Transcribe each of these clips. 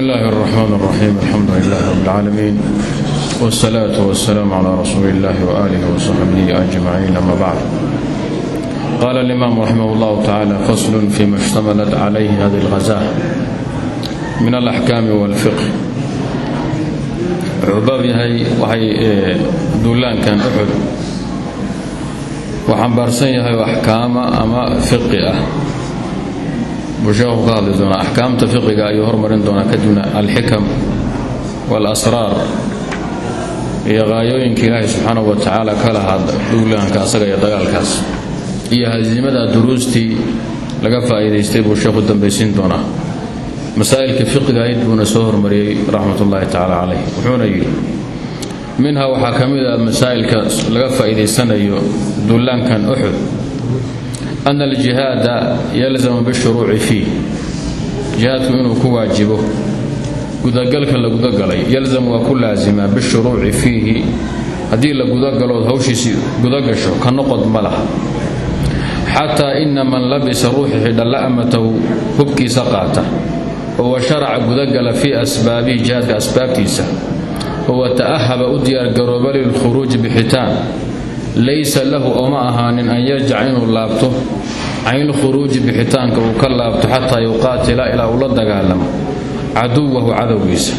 bismillahi اraxmaan اraxiim alxamdu lilah rab اlcaalamiin wاsalaatu wasalaamu cla rasuuli illahi waaalihi wasaxbihi ajmaciin ama bacd qaala alimaamu raximah اllahu tacaala faslun fima ishtamalat calayhi hadi اlghazaa min alaxkaami walfiqh. Wuxuu baab yahay waxay e, duulaankan uxud waxambaarsan yahay axkaama ama fiqi ah buu sheekhu ka hadli doonaa axkaamta fiqiga ayuu hormarin doonaa kadibna alxikam waalasraar iyo qaayooyinka ilaahay subxaanahu wa tacaala ka lahaa duulaanka asaga iyo dagaalkaas. Iyo hasiimada duruustii laga faa'iidaystay buu sheekhu dambaysiin doonaa. Masaa'ilka fiqiga ayd buuna soo hormariyey raxmat ullaahi tacaala caleyh wuxuuna yidhi minha waxaa ka mid a masaa'ilka laga faa'iidaysanayo duulaankan uxud ana aljihaada yalzamu bishuruuci fiih jihaadku inuu ku waajibo gudagalka la gudagalay yalzamu waa ku laasimaa bishuruuci fiihi haddii la gudagalood hawshiisii gudagasho ka noqod ma laha xataa ina man labisa ruuxi xidha la'matahu hubkiisa qaata oo wa sharaca gudagala fii asbaabihi jihaadka asbaabtiisa oo wa ta'ahaba u diyaargarooba lilkhuruuji bixitaan laysa lahu ooma ahaanin an yarjaca inuu laabto caynilkhuruuji bixitaanka uu ka laabto xataa yuqaatila ilaa uu la dagaalamo caduwahu cadowgiisa.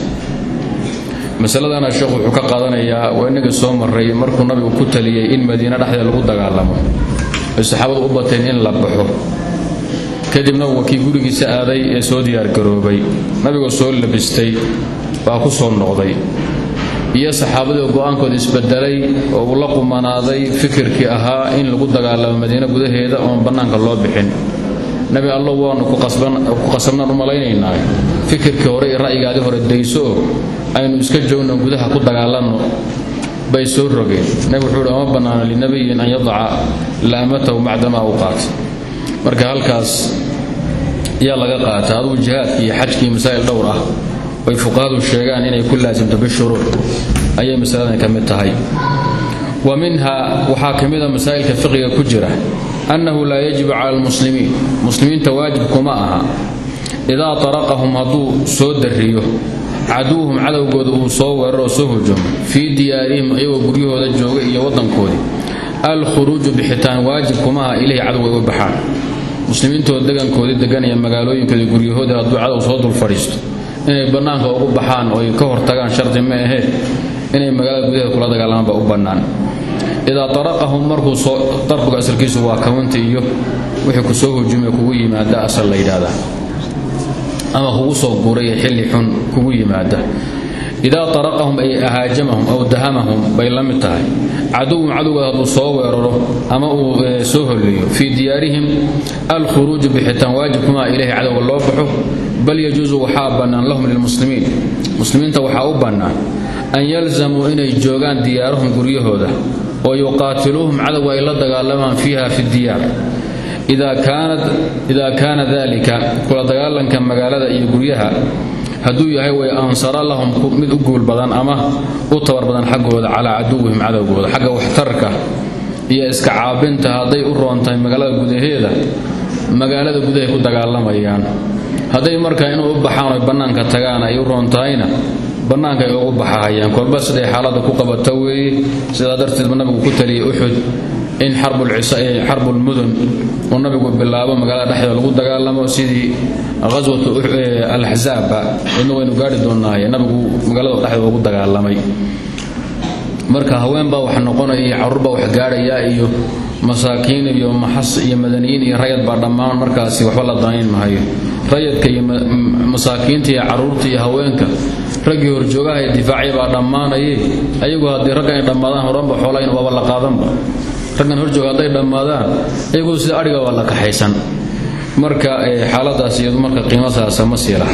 Masaladana sheekhu wuxuu ka qaadanayaa waa inagii soo maray markuu nabigu ku taliyey in madiine dhexdeeda lagu dagaalamo. Ay saxaabadu u bateen in la baxo. Kadibna waa kii gurigiisa aaday ee soo diyaargaroobay. Nabigoo soo labistay baa ku soo noqday iyo saxaabadii oo go'aankooda isbedelay oo uu la qumanaaday fikirkii ahaa in lagu dagaalamo madiine gudaheeda oon bannaanka loo bixin. Nabi allo waanu ku qasabnaan u malaynaynaa. Fikirkii hore iyo ra'yigaadii hore daysooo aynu iska joogno gudaha ku dagaalanno. Bay soo rogeen. Nabi wuxuu hi oma bannaana linabiyin an yadaca la'matahu bacdamaa u qaatay. Marka halkaas yaa laga qaata adugu jihaadkii iyo xajkii masaa'il dhowr ah ay fuqahadu sheegaan inay ku laasimto bishuruuc. Ayay masaladan ka mid tahay. Wa minha waxaa ka mida masaa'ilka fiqiga ku jira annahu laa yajibu cala almuslimiin. Muslimiinta waajib kuma aha. Idaa taraqahum hadduu soo dariyo caduwhum cadowgooda uu soo weeraroo soo hujumo fii diyaarihim iyagoo guryahooda jooga iyo waddankoodii alkhuruuju bixitaan waajib kuma aha ilahi cadowga uga baxaan. Muslimiintoo degankoodii deganaya magaalooyinkoodii guryahoodii hadduu cadow soo dul fadhiisto inay bannaanka ugu baxaan oo ay ka hortagaan shardi ma ahee inay magaalada gudaheeda kula dagaalamaan baa u bannaan. Idaa taraqahum markuu darbiga asalkiisu waa kawnta iyo wixii ku soo hujume kugu yimaada asal la yidhaahdaa ama kugu soo guuraya xilli xun kugu yimaada. Idaa taraqahum ay ahaajamahum aw dahamahum bay la mid tahay. Caduwum cadowgood hadduu soo weeraro ama uu soo holleeyo fii diyaarihim alkhuruuju bixitaan waajibkumaa ilahi cadowga loo baxo bal yajuusu waxaa bannaan lahum lilmuslimiin. Muslimiinta waxaa u bannaan an yalzamuu inay joogaan diyaarahum guryahooda oo yuqaatiluuhum cadowga ay la dagaalamaan fiiha fi diyaar. Idaa kaana dalika kula dagaalanka magaalada iyo guryaha hadduu yahay way ansara lahum mid u guul badan ama u tabar badan xaggooda calaa caduwihim cadowgooda. Xagga waxtarka iyo iska caabinta hadday u roontahay magaalada gudaheeda magaalada gudahay ku dagaalamayaan. Hadday markaa inuu u baxaan oy bannaanka tagaan ay u roontahayna bannaanka ay ugu baxahayaan kolba siday xaaladda ku qabata weeye sidaa darteedba nabigu ku taliyey uxud in xarbulmudun uu nabigu bilaabo magaalada dhexdeeda lagu dagaalamo sidii ghaswatu alaxzaabba idna waynu gaari doonnaaye nabigu magaalada dhexdeeda ugu dagaalamay. Marka haweenbaa wax noqonaya iyo carruurbaa wax gaadhaya iyo masaakiin iyo maxas iyo madaniyiin iyo rayad baa dhammaan markaasi waxba la danayn mahayo rayadka iyo masaakiinta iyo carruurta iyo haweenka raggii horjoogaha ee difaacya baa dhammaanaye ayagu haddii raggan ay dhammaadaan horanba xoolayn waaba la qaadanba. Raggan horjooga hadday dhammaadaan iyagoo sida adhiga waa la kaxaysan. Marka xaaladaas iyadu marka qiimasaasa ma sii laha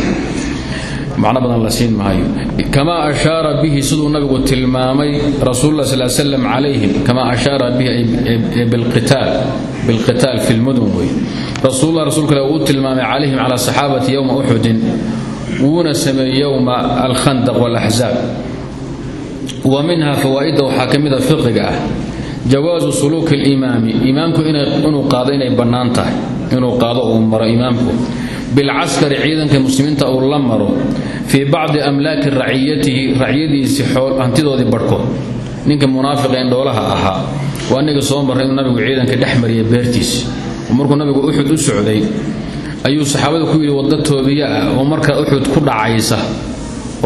macno badan la siin maayo. Kamaa ashaara bihi siduu nabigu tilmaamay rasuulullah sal slam calayhim. Kamaa ashaara bihi bilqitaal fi lmudun wey. Rasuulullah rasuulka ile uu tilmaamay calayhim cala saxaabati yowma uxudin wuuna sameeyey yowma alkhandaq walaxzaab wa minha fawaa'idda waxaa ka fiqiga ah jawaasu suluuki alimaami imaamku inuu qaado inay bannaan qaado uu maro bilcaskari ciidanka muslimiinta uu la maro fii bacdi amlaaki raciyatihi raciyadiisii hantidoodii barhkood ninka munaafiqa indhoolaha ahaa waa aniga soo marray inuu nabigu ciidanka dhex mariyay beertiisi markuu nabigu uxud u socday ayuu saxaabada ku yidhi wadda toobiya ah oo markaa uxud ku dhacaysa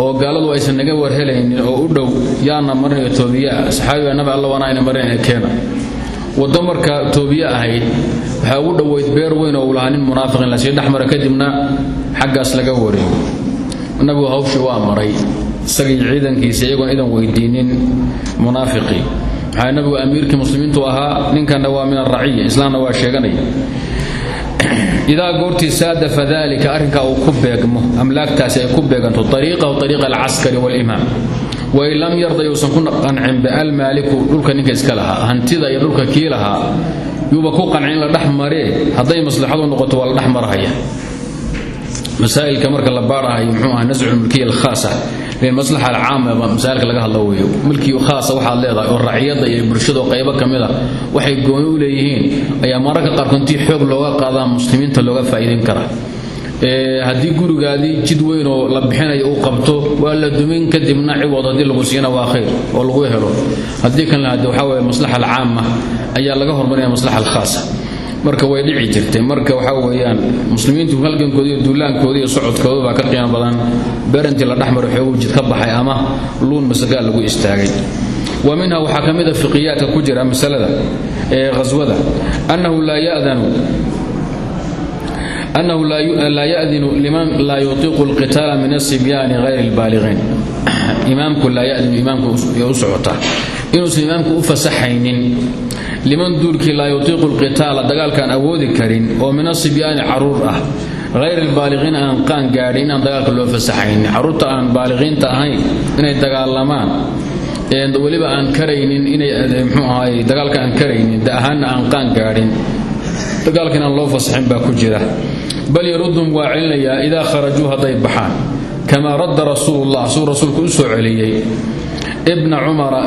oo gaaladu aysan naga warhelaynin oo u dhow yaana marinayo toobiya ah saxaabiga nabi alla waana ayna marinayna keena waddo markaa toobiye ahayd waxaa ugu dhoweyd beer weyn oo uu lahaa nin dhex mara kadibna xaggaas laga wareego. Nabigu hawshii waa maray isagii ciidankiisa iyagoon idan weydiinin munaafiqii maxaa nabigu amiirkii muslimiintu ahaa ninkanna waa min araciya islaamna waa sheeganaya idaa goortii saadafa dalika arrinkaa uu ku beegmo amlaagtaasi ay ku beeganto ariiqahu ariiqa alcaskari walimaam wain lam yarda yuusan ku qancin bialmaaliku dhulka ninka iska lahaa. Hantida iyo dhulka kii lahaa yuuba ku qancin in la dhex maree. Hadday maslaxadu noqoto waa la dhex masaa'ilka marka la baarahayo muxuu aha nascu lmulkiya alkhaasa. Lilmaslaxa alcaama masaailka laga hadlo weeyo. Milkii khaasa waxaad leedahay oo raciyadda iyo bulshado qaybo ka mid a waxay gooni u leeyihiin. Ayaa mararka qaarkood intii looga qaadaa muslimiinta looga faa'iidayn karaa haddii gurigaadii jid weyn oo la bixinayo uu qabto waa la dumin kadibna ciwood haddii lagu siina waa khayr oo lagu helo. Haddii kan lahade waxaa weye maslaxa alcaama ayaa laga hormarinaya maslaxa alkhaasa. Marka way dhici jirtay. Marka waxaa weeyaan muslimiintu halgankooda iyo duulaankooda iyo socodkooda baa ka qiimo badan. Berantii la dhexmaro xoogu jid ka baxay ama luun masagaal lagu istaagay. Wa minha waxaa ka mida fiqiyaadka ku jira masalada ee ghaswada annahu laa ya'danu annahu laa yadinu liman laa yutiiqu lqitaala min asibyaani hayri lbaaliqiin imaamku laa yadinu imaamku u socotaa inuusan imaamku u fasaxaynin liman duulkii laa yutiiqu lqitaala dagaalkaan awoodi karin oo min asibyaani carruur ah hayr lbaaliqiin aan qaan gaadhin inaan dagaalka loo fasaxaynin carruurta aan baaliqiinta ahayn inay dagaalamaan weliba aan karaynin inay mxuu ahaay dagaalka aan karaynin da ahaanna aan qaan gaadhin dagaalka inaan loo fasaxin baa ku jira bal yarudum waa celinayaa idaa kharajuu hadday baxaan kamaa radda rasuulullah suu rasuulku u soo celiyey ibna cumara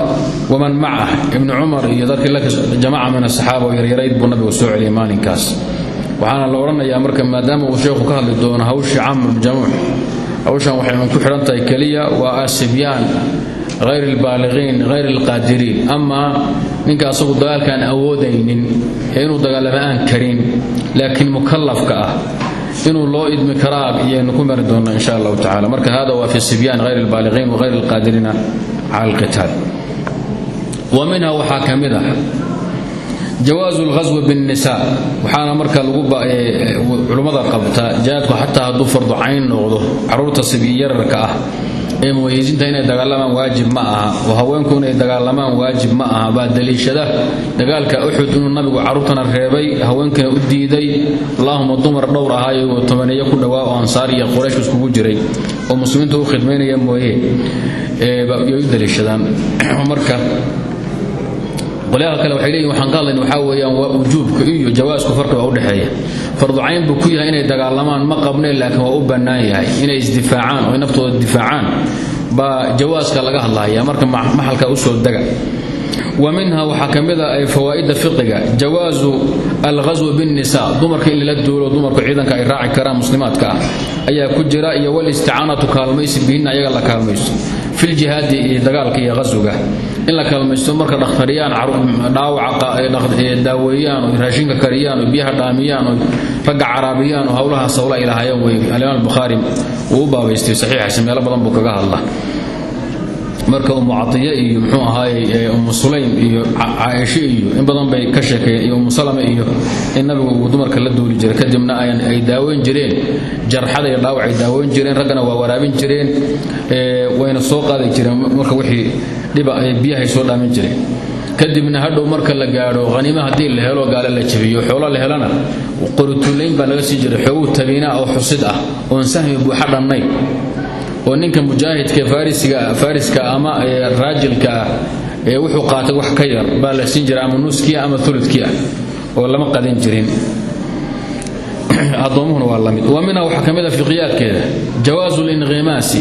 waman macah ibna cumar iyo dadkii jamaca min asaxaaba oo yaryarayd buu nabigu soo celiyey maalinkaas. Waxaana la odhanayaa marka maadaama uu sheekhu ka hadli doono hawshii camruljamuux hawshan waxaynu ku xidhan tahay keliya waa asibyaan hayr albaaliqiin hayr alqaadiriin amaa ninka asagu dagaalkaan awoodaynin ee inuu dagaalama aan ah inuu loo idmi karaa iyaynu ku mari doonnaa insha allahu tacala marka hada waa fi sibyaan hayr albaaliqiin wa hayr alqaadiriina cala alqitaal. Wa minha waxaa ka mid ah jawaazu lghaswi binnisa waxaana marka lagu culummada qabta jihaadku xataa hadduu fardu cayn noqdo carruurta sibyararka ah ee muwayisinta inay dagaalamaan waajib ma aha oo haweenku inay dagaalamaan waajib ma aha baa daliishada. Dagaalka uxud inuu nabigu carruurtana reebay haweenkana u diiday allaahuma dumar dhowr ahaayo tobaneeyo ku dhowaa oo ansaar iyo quraysh iskugu jiray. Oo muslimiinta u khidmaynaya mooye yay u daliishadaan. Marka qolyaha kale waxay leeyihiin waxaan ka hadlayna waxaa weeyaan waa wujuubka iyo jawaasku farqi baa u dhexeeya fardu cayn buu ku yahay inay dagaalamaan ma qabneen laakiin waa u bannaan yahay. Inay isdifaacaan oo naftooda difaacaan baa jawaaska laga hadlaya marka maxalka u soo dega wa minha waxaa ka mid a ay fawaa'idda fiqiga jawaasu alghaswi binnisa dumarka in lala duulo dumarku ciidanka ay raaci karaan muslimaadka ah ayaa ku jira iyo walisticaanatu kaalmaysi ayaga la filjihaadi iyo dagaalka iyo ghaswiga in la kaalmaysto marka dhakhtariyaan dhaawaca daaweeyaan oo raashinka kariyaan biyaha dhaamiyaan ragga caraabiyaan howlahaas howla ay lahaayeen wey alimaam albukhaari wuu u baabaystay saxiixiisa meelo badan buu kaga hadla marka umu cadiye iyo muxuu ahaaye umu sulaym iyo caaisho iyo in badan bay ka sheekeeyeen iyo umu salama iyo in nabigu uu dumarka la duuli jiray. Kadibna ay daaweyn jireen jarxada iyo dhaawac ay daaweyn jireen raggana waa waraabin jireen wayna soo qaadi jireen marka wixii dhiba ay biyahay soo dhaamin jireen. Kadibna hadhow marka la gaadho haniima haddii la helo gaale la jabiyo xoolo la helana qorituulayn baa laga sii jiray xoogu tabiina oo xusid ah oon sahmi buuxa dhannayn oo ninka mujaahidka fariska ama raajilka ah ee wuxuu qaatay wax ka yar baa la siin jira ama nuskii ama uludkii oo lama qadan jirin. Addoomuhuna waa la mid. Wa minha waxaa ka mid a fiqiyaadkeeda jawaasu linqimaasi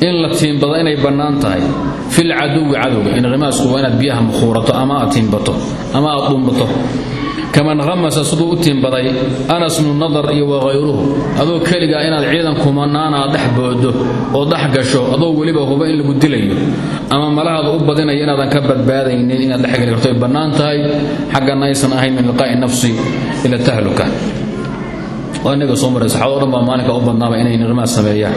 in la tiimbado inay bannaan tahay filcaduwi cadowga inqimaasku waa inaad biyaha mukhuurato ama aad tiimbato ama aad dhumbato kaman hamasa siduu u tiimbaday anas bnu nadar iyo wakhayruhu adoo keligaa inaad ciidan kumanaana dhex boodo oo dhex gasho adoo weliba huba in lagu dilayo. Ama malahaada u badinaya inaadan ka badbaadaynin inaad dhexgeli karto ay bannaan tahay. Min liqaa'i nafsi ila tahluka. Waa inaga soo maray saxaabado u badnaaba inay niqimaas sameeyaan.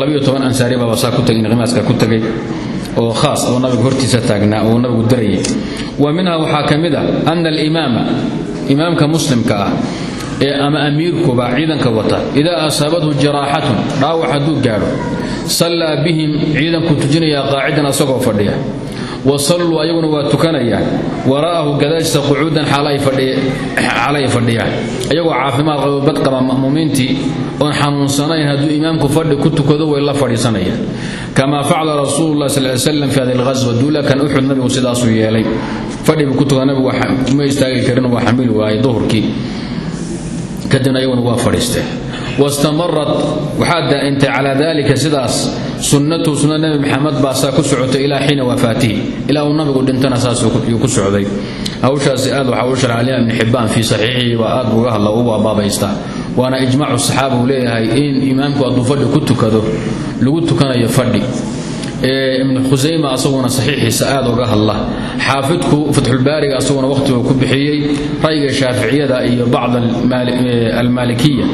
Labiyo toban ansaari baaba saa tagay niqimaaska ku tegay. Oo khaas oo nabiga hortiisa taagnaa oo nabigu dirayay wa minha waxaa ka mid a ana alimaama imaamka muslimka ah ee ama amiirkuba ciidanka wata idaa asaabathu jaraaxatun dhaawac hadduu gaadho sallaa bihim ciidanku tujinayaa qaacidan asagoo fadhiya. Wa salluu ayaguna waa tukanayaan wara'ahu gadaashisa qucuudan xaalay fadhiyaan iyagoo caafimaad qabo badqaba ma'muumiintii oon xanuunsanayn hadduu imaamku fadhi ku tukado way la fadhiisanayaan. Kama facala rasuulu lah sal slam fi hadi lghaswa duulakan uxud yeelay fadhibu ku tuka nabigu ma istaagi karin waa xamili waayey duhurkii. Kadibna iyaguna waa fadhiisteen wastamarat waxaa daa'intay calaa dalika sidaas sunnatuhu sunna nebi maxamed baa ku socotay ilaa xiina wafaatihi. Ilaa uu nabigu dhintana saasuu ku socday. Hawshaasi aad waxaa u sharxa alimaam ibni xibbaan fii saxiixihi aad buga hadla ugu abaabaystaa waana ijmaacu saxaaba leeyahay in imaamku hadduu fadhi ku tukado lagu tukanayo fadhi ibnu khusayma asaguna saxiixiisa aad uga hadla. Xaafidku fatxulbaariga asaguna wakhtigu ku bixiyey ra'yiga shaaficiyada iyo bacd almaalikiya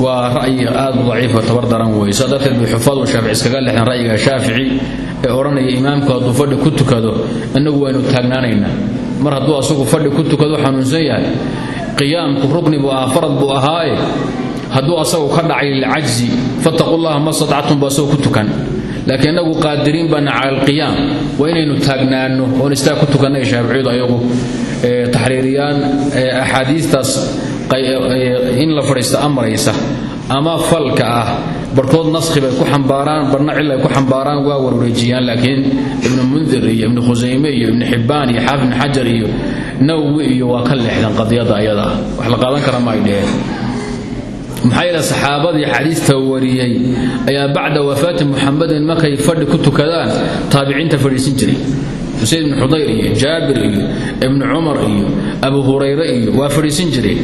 waa ra'yi aad u daciifa tabar daran weeye. Saa darteed bay xufaadu iskaga lexdeen ra'yiga shaafici ee odhanaya imaamku hadduu fadhi ku tukado innagu waynu taagnaanaynaa mar hadduu asagu fadhi ku tukado xanuunsan yahay qiyaamku rukni buu ahaa farad buu hadduu asagu ka dhacay lilcajzi fattaqu llaha ma statactum buu asagoo ku tukan laakiin innagu qaadiriin baana cala alqiyaam waa inaynu taagnaanno oon istaag ku tukannay shaaficiyadu ayagu taxriiriyaan axaadiistaas in la fadhiista amraysa. Ama falka ah barhkood naskhi bay ku xambaaraan barna cil ay ku xambaaraan waa warwareejiyaan. Laakiin ibnu mundir iyo ibnu khusayme iyo ibnu xibbaan iyo xaafid ibn xajar iyo nawowi iyo waa ka leexdeen qadiyadda ayada. Ah wax la qaadan kara ma dheheen maxaa yeele saxaabadii xadiista wariyey ayaa bacda wafaati muxamedin markay fadhi ku tukadaan taabiciinta fadhiisin jiray. Usayd ibnu xudayr iyo jaabir iyo ibnu cumar iyo abu hurayre iyo waa fadhiisin jireen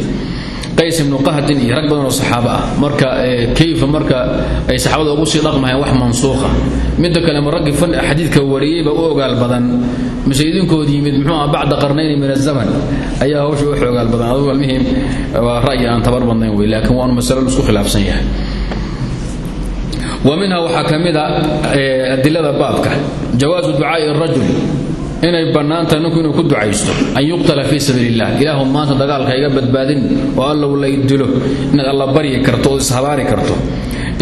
qays ibnu qahdin iyo rag badan oo saxaabo ah. Marka kayfa marka ay saxaabada ugu sii dhaqmayaan wax mansuuqa? Midda kale ma raggii xadiidka wariyeyba u ogaal badan. Mise yimid muxuu ah bacda qarnayni min azaman ayaa hawsha u xoogaal badan. Adugu almihim waa ra'yi aan tabar badnayn wey laakiin waanu masalo la isku khilaafsan yahay. Wa minha waxaa ka mid a adilada jawaasu ducaa'i rajul inay bannaantahay ninku inuu ku ducaysto an yuqtala fii sabiili illah ilaahu maanta dagaalka iga badbaadin oo allow lay dilo inaad alla baryi karto oo ishabaari karto.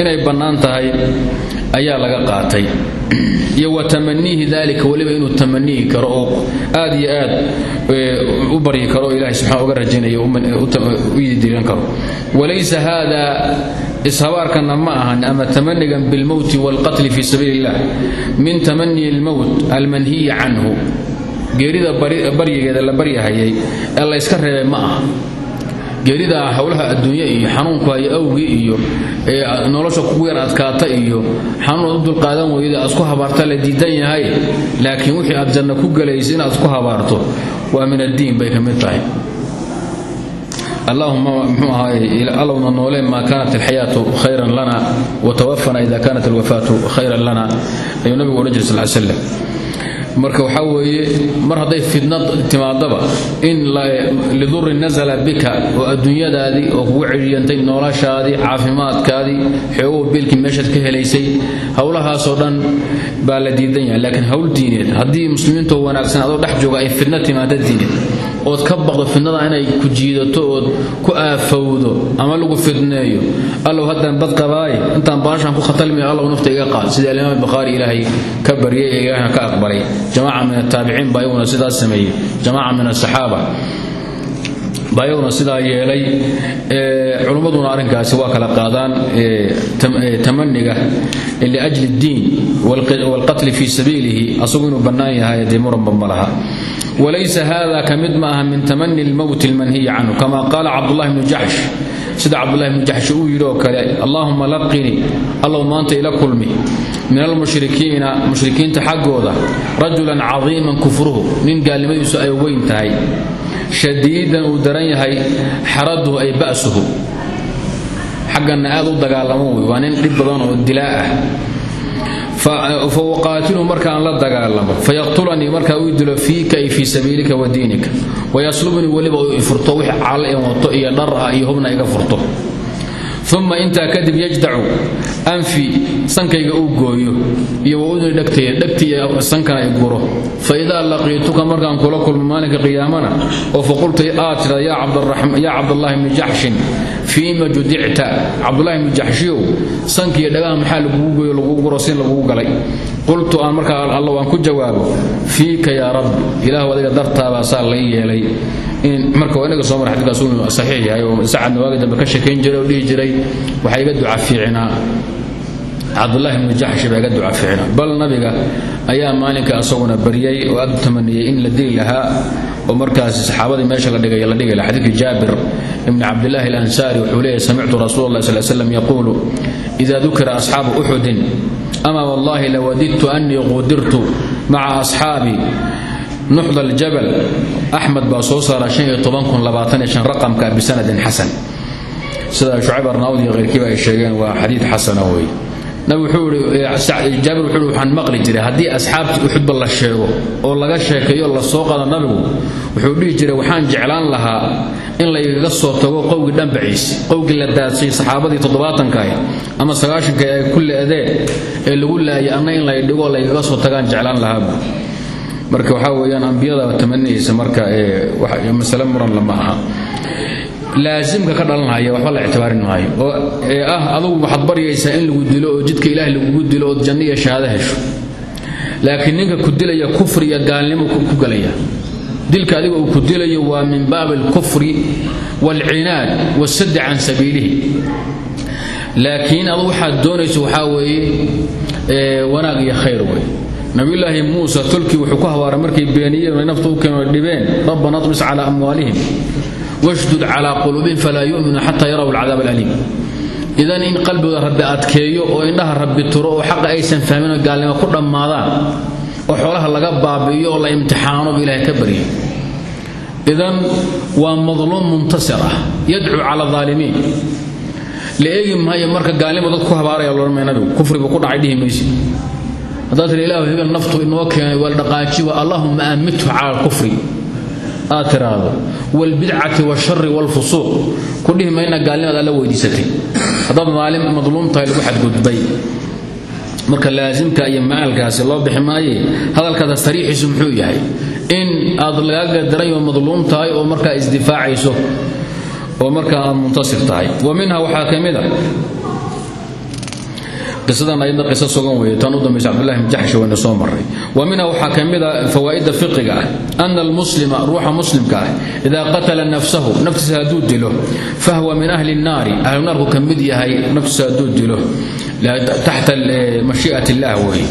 Inay bannaan tahay ayaa laga qaatay. Iyo wa tamaniihi dalika weliba inuu tamanihi karo oo aad iyo aad u baryi karo oo ilahay uga rajaynayo u yidiran karo. Walaysa hada ishabaarkana ma ahan ama tamanigan bilmowti waalqatli fii sabiili illah min tamanii almowt almanhiyi canhu. Geerida baryigeeda la baryahayay ee la yska reebay ma aha geerida howlaha adduunya iyo xanuunku hayo awgii iyo nolosha kugu yar adkaata iyo xanuunaad u dulqaadan weyda aad habaarta la diidan yahay. Laakiin wixii aad janno ku gelaysa inaad isku habaarto waa min addiin bay ka mid tahay. Allahuma mxuu ahaay allowna noolee maa kaanat alxayaatu khayran lana watawafana ida kaanat alwafaatu khayran lana. Ayuu nabigu odhan jiray sal slam marka waxaa weeye mar hadday fidna timaadaba in lidurin nasala bika oo adduunyadaadii oo kugu cidhiyantay noloshaadii caafimaadkaadii xoogow biilkii meeshaad ka helaysay howlahaasoo dhan baa la diidan yahay. Laakiin howl diineed haddii muslimiintoo wanaagsan adoo dhex jooga ay fidna timaada diineed ood ka baqdo fidnada inay ku jiidato ood ku aafowdo ama lagu fidneeyo allow haddaan bad qabaaye intaan baashaan ku khatalmaya allow nafta iga qaad. Sida alimaam bukhaari ilaahay ka baryay ee ilaahna ka aqbalay. Jamaaca min ataabiciin baa iyaguna sidaas sameeyey. Jamaaca min asaxaaba baa iyaguna sidaa yeelay culummaduna arrinkaasi waa kala qaadaan tamaniga liajli اddiin wاlqatli fii sabiilihi asagu inuu bannaan yahay dee muranba ma laha walaysa hada ka mid ma aha min tamani اlmowt اlmanhiyi canhu kama qaala cabdullahi bnu jaxsh sida cabdullahi bnu jaxsh uu yidhi oo kale allahuma laqinii allow maanta ila kulmi min almushrikiina mushrikiinta xaggooda rajulan cadiiman kufruhu nin gaalnimadiisu ay weyn tahay shadiidan uu daran yahay xaraduhu ay ba'suhu. Xagganna aad u dagaalamo waa nin dhib badan oo dilaa ah. Fauqaatilu markaan la dagaalamo fayaqtulanii markaa uu dilo fiika ay fii sabiilika wa diinika. Wayaslubnii weliba uu ifurto wix caal in wato iyo dhar ah iyo hubna iga furto. Uma intaa kadib yajdacu anfi sankayga uu gooyo iyo waudni dhegtaya dhegti sankana ay guro. Fa idaa laqiituka markaan kula kulmo maalinka qiyaamana oo faqulta aad tida yaa cabdallaahi bni jaxshin fiima judicta? Cabdulahi bni jaxshiyow sankiiyo dhagaha maxaa lagugu gooyo lagugu guro sin lagugu galay. Qultu aan markaa alla waan ku jawaabo fiika yaa rabbi ilaahu adiga dartaabaa saa lai yeelay. Marka inaga soo mara xadikaas uu saxiix yahay oo sacadna waagi dambe ka sheekayn jiray oo dhihi jiray waxaa iga duca fiicinaa cabdulaahi bnu jaxshi baa iga duca fiicina bal nabiga ayaa maalinka asaguna baryay oo aad u tamaniyey in la dili lahaa oo markaas saxaabadii meesha la dhigay la dhigi lahaa. Xadiidkii jaabir ibni cabdillaahi alansaari wuxuu leeyahy samictu rasuula allah sal slam yaquulu ida ama wallahi lawadidtu annii qudirtu maca asxaabi nuxd aljabal. Axmed baa soo saara raqamka bisanadin xasan. Sida shucayb arnaawd iyo keyrkiiba ay sheegeen waa xadiid xasana wey jaabir wuxuu waxaan maqli jiray. Haddii asxaabtii uxudba la sheego oo laga sheekeeyo la soo qaado nabigu wuxuu dhihi jiray waxaan jeclaan lahaa in laygaga soo tago qowgii dhambaciisi qowgii la daadsay saxaabadii toddobaatankaah ama sagaashanka ay ku leedeen ee lagu laayay anna in lay dhigo laygaga soo tagaan jeclaan lahaabu marka waxaa weeyaan ambiyada tamaniyaysa marka masale muran lama aha laasimka ka dhalanhaya waxba la ictibaarin maayo. Oo ee ah adugu waxaad baryaysaa in lagu dilo oo jidka ilaahay lagugu dilo ood janno iyo shahaado hesho. Laakiin ninka ku dilaya kufri iyo gaalnimo ku galaya. Dilka adiga uu ku dilayo waa min baabi alkufri waalcinaad wasaddi can sabiilihi. Laakiin adu waxaad doonayso waxaa weeye wanaag iyo khayr wey nabiyulaahi muuse tolkii wuxuu ku hawaaray markay beeniyeen ay nafta u keenoo dhibeen rabbana طmis calaa amwaalihim washdud calaa quluubihim falaa yu'minu xataa yaraw alcadaab alaliim. Idan in qalbigooda rabbi adkeeyo oo indhaha rabbi turo oo xaqa aysan fahmin oo gaalnimo ku dhammaadaan oo xoolaha laga baabi'iyo oo la imtixaano bu ilahay ka baryo idan waa madluum muntasir ah yadcuu cala aalimiin maayo marka gaalnimo dad ku habaaraya loodhan maya nabigu kufri buu ku dhacay dhihi maysi haddaad tiri hebel naftu inoo keenay waa dhaqaaji wa allahuma amithu cala alkufri aad tiraahdo waalbidcati waalshari waalfusuuq ku dhihi mayna gaalnimaad alla weydiisatay. Haddaad madluum tahay lagu xadgudbay. Marka laasimka iyo macaalkaasi loo bixi maaye sariixiisu muxuu yahay in aad lagaaga daranyo madluum tahay oo markaa isdifaacayso oo markaa aad muntasir tahay. Wa minha waxaa ka mid a qisadan ayadna qiso sugan weeye tan u dambaysa cabdullahi bn jaxshi wayna soo marray. Wa minha waxaa ka mid fiqiga ah almuslima ruuxa muslimka ah qatala nafsahu naftiisa hadduu dilo fahwa min ahli nnaari ahlu naarku ka mid yahay naftiisa hadduu dilo taxta mashii'at illah weeye.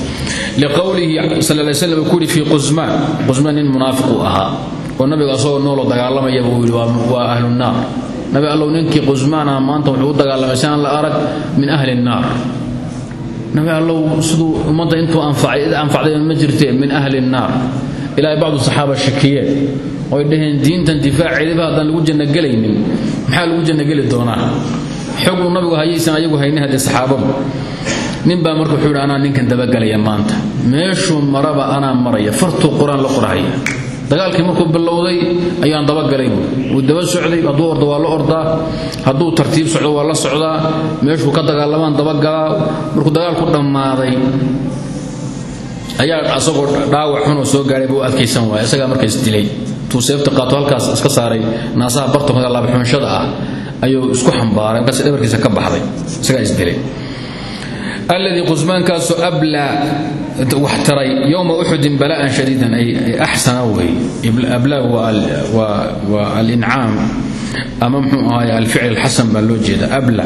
Liqowlihi sal lay slam uu ku yidhi fii qusmaan qusmaan nin munaafiq uu nabiga asagoo nooloo dagaalamaya buu yidhi waa ahlu nnaar nabi allow ninkii ah maanta wuxuu u la arag min ahli nnaar nabi allow siduu ummadda intuu anfacday ma jirtee min ahli nnaar ilaahay bacdu saxaaba shakiyeen. Oy dhaheen diintan difaaceediba haddaan lagu jannagelaynin. Maxaa lagu jannageli doonaa? Xoguu nabigu hayaysan ayagu haynin haddee saxaabadu. Nin baa marka wuxuu yidhi anaa ninkan dabagelaya maanta. Meeshuu maraba anaa maraya. Fartuu qur'aan la qorahaya dagaalkii markuu bilowday ayaan dabagalay wuu daba socday hadduu ordo waa la ordaa hadduu tartiib socdo waa la socdaa meeshuu ka dagaalamaan dabagalaa markuu dagaalku dhammaaday ayaa asagoo dhaawac xunoo soo gaadhay buu adkaysan waaya isagaa markaas dilay. Tuu seefta qaato halkaas iska saaray naasaha bartanka laabxunshada ah ayuu isku xambaaray markaas dhabarkiisa ka baxday isagaa isdilay alladii qusmaankaasoo ablaa wax taray yowma uxudin bala'an shadiidan ay axsana wey ablaa waa alincaam ama mxuu ahaay alficl alxasan baa loo jeeda abla.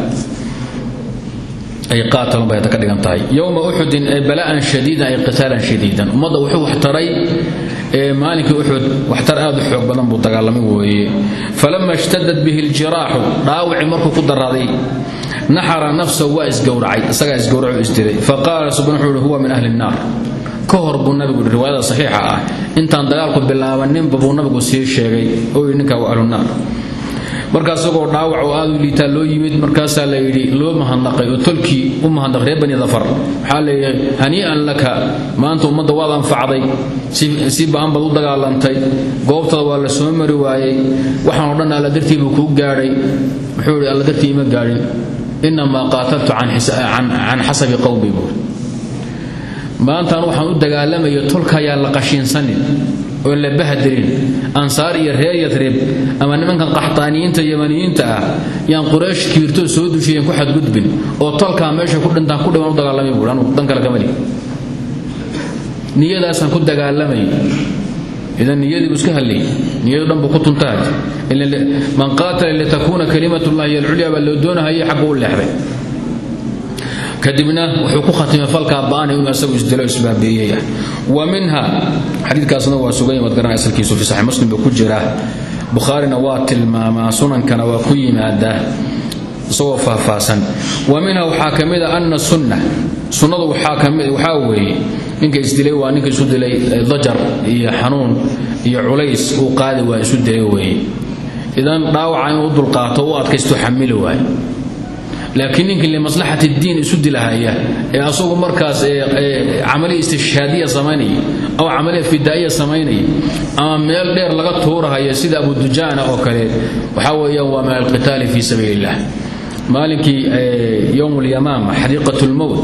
Ay qaatalun bay hadda ka dhigan tahay. Yowma uxudin bala'an shadiidan ay qitaalan shadiidan. Ummadda wuxuu wax taray maalinkii uxud waxtar aad u xoog badan buu dagaalamay weeye falama ishtadad bihi ljiraaxu dhaawicii markuu ku daraaday naxara nafsahu waa isgowracay isagaa isgowracu isdiray faqaala subxan wuxuu uhi huwa min ahli nnaar ka hor buu nabigu yidhi riwaayada ah intaan dagaalku bilaabaninba buu nabigu sii sheegay oo ninkaa waa ahlunaar markaa isagoo dhaawac oo aad u liitaa loo yimid markaasaa la yidhi loo mahadnaqay oo tolkii u mahadnaqay reer bani dafar waxaa leeyahay hanii'an laka maanta ummadda waad anfacday si ba'an baad u dagaalantay goobtada waa la soo mari waayey waxaan o dhan alla dartii buu wuxuu yidhi alla dartii ima inamaa qaataltu can xasabi qowmi buuri maantaan waxaan u dagaalamayo tolka ayaan la qashiinsanin oo la bahdirin ansaar iyo reer yadrib ama nimankan qaxtaaniyiinta yamaniyiinta ah yaan quraysh kiirtoo soo dushiyen ku xadgudbin oo tolkaa meesha ku dhintaan ku dhiman u dagaalamay buuri dan kale kama lihi niyadaasaan ku dagaalamay idan niyadii buu iska hadlayay niyadu dhan buu ku tuntahay man qaatala litakuuna kalimatullahi hiy alculya baa loo doonahayay xaggu u leexday kadibna wuxuu ku khatimay falkaa ba'anay inuu isagu isdilo isbaabeeyey ah wa minha xadiidkaasna waa sugan waad garanay asalkiisu fi saxiix muslim buu ku jiraa bukhaarina waa tilmaamaa sunankana waa ku yimaadaa isagoo faahfaahsan. Wa minha waxaa ka mid a ana sunna sunnadu waxaa weeye ninka isdilay waa ninka isu dilay dajar iyo xanuun iyo culays uu qaadi waa isu dilay weeye. Idan dhaawaca u dulqaato u adkaysto xamili waayo laakiin ninkii limaslaxati diin isu dilahaya ee asagu markaas camaliya istishhaadiya samaynaya ama camaliya fidaa'iya samaynaya ama meel dheer laga tuurahaya sida abu dujaana oo kale waxaa weeyaan waa min alqitaali fii sabiili maalinkii yowm lyamaama xadiiqat lmowt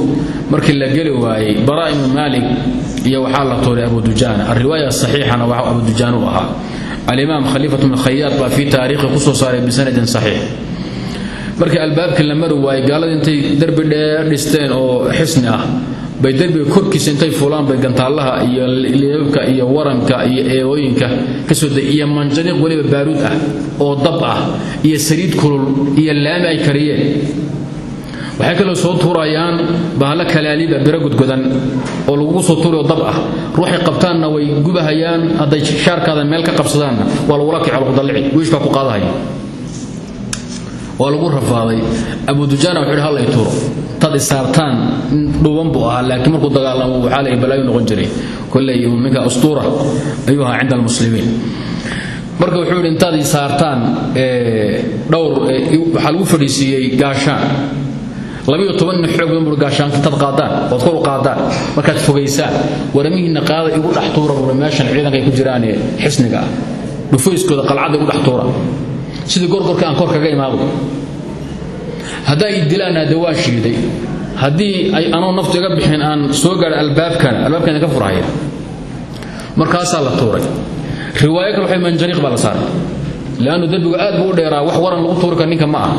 markii la geli waayey bara ibnu maalik iyo waxaa la tuuray abu dujaana alriwaaya saxiixana waxa abu dujaan u ahaa. Alimaam khaliifat bn khayaad baa fii taariikhi ku soo saaray bisanadin saxiix. Markii albaabkii la mari waayey gaalada intay derbi dheer dhisteen oo xisni ah bay derbiga korkiisa intay fulaan bay gantaallaha iyo leebabka iyo waranka iyo eegooyinka ka soo da iyo manjaniiq weliba baaruud ah oo dab ah iyo saliid kulul iyo laami ay kariyeen. Waxay kaloo soo tuurayaan bahalo kalaaliba biro gudgodan oo lagugu soo tuurayo dab ah. Ruuxay qabtaanna way gubahayaan hadday shaarkaada meel ka qabsadaanna waa lagula kico lagudallici wiishbaa ku qaadahaya waa lagu rafaaday abu dujaana wuxuu yidhi hallay tuuro tad isaartaan dhuuban buu ahaa laakiin markuu dagaalamo waxaa lay balaayu noqon jiray. Kolley ninka ustuura ayuu ahaa marka wuxuu yidhi intaad isaartaan dhowr waxaa lagu fadhiisiiyey gaashaan. Labiyo toban nin xoog badan buu gaashaanka intaad qaadaan ood kor qaadaan markaad fogaysaan waramihiinna qaada igu dhex tuura ciidanka ay ku jiraan ee xisniga ah. Dhufayskooda qalcadda igu dhex sidii gorgorka aan kor kaga imaado haddaa i dilaan hadde waan shiiday. Ay anoo naftu bixin aan soo gaadho albaabkana albaabkan ka furhaya markaasaa la tuuray. Riwaayo kale waxay manjaniiq baa la saaray. Aad buu u dheeraa wax waran lagu tuuri kara ninka ma ah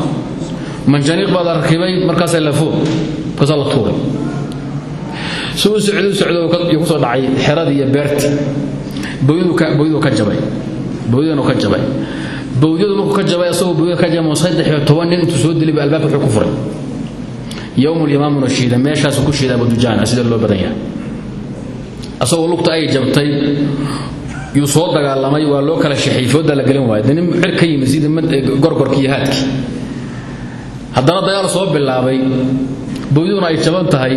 manjaniiq baa la rakibay markaasaa la foog markaasaa la tuuray. Si u socdo u ku soo dhacay xeradii iyo beertii booyaduu ka jabay bawdyadu markuu ka jabay asagoo bawdyada ka jabay saddex iyo toban nin intuu soo dilay baa albaabka wuxuu ku furay. Yowmul imaamuna shiida meeshaasu ku shiida abu dujaana sida loo badan yahay. Asagoo lugta ay jabtay yuu soo dagaalamay waa loo kala fooda la gelin waayo nin cir ka yimid sidii gorgorkii iyo haddana dagaal soo bilaabay bawdaduna ay jaban tahay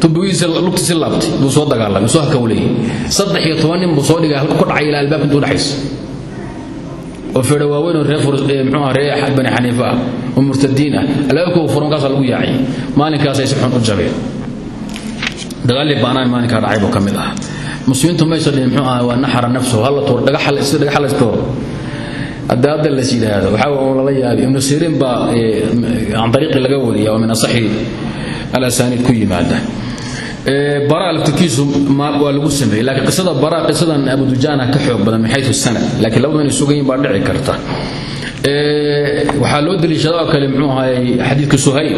tubugiisa lugtiisi laabtay soo dagaalamay soo haka uleeyay saddex iyo toban nin buu soo dhigay halka ku dhacay ilaa albaabka intuu dhexaysa oo feedho waaweyn oo reer mxuu reer bani xaniifa ah oo murtadiin ah. Albaabka uu furan kaasa lagu yaacay maalinkaasay si xun u jabeen dagaalii baanaan maalinkaa dhacay buu ka mid ah muslimiintu mayso dhihin mxuu aha waa naxara nafsuhu halla tuur dhagaxa la iska hor hadda hadda las yidhaahdo waxaa uu lala yaabi ibnu siriin baa can dariiqi laga wariya oo min asaxi alasaniid ku yimaada bara laftirkiisu waa lagu sameeyey laakiin qisada bara qisadan abu dujaana ka xoog badan min xayu sanad laakiin labadu inay sugayin baa dhici karta. Waxaa loo daliishada oo kale mxuu ahay xadiidka suhayl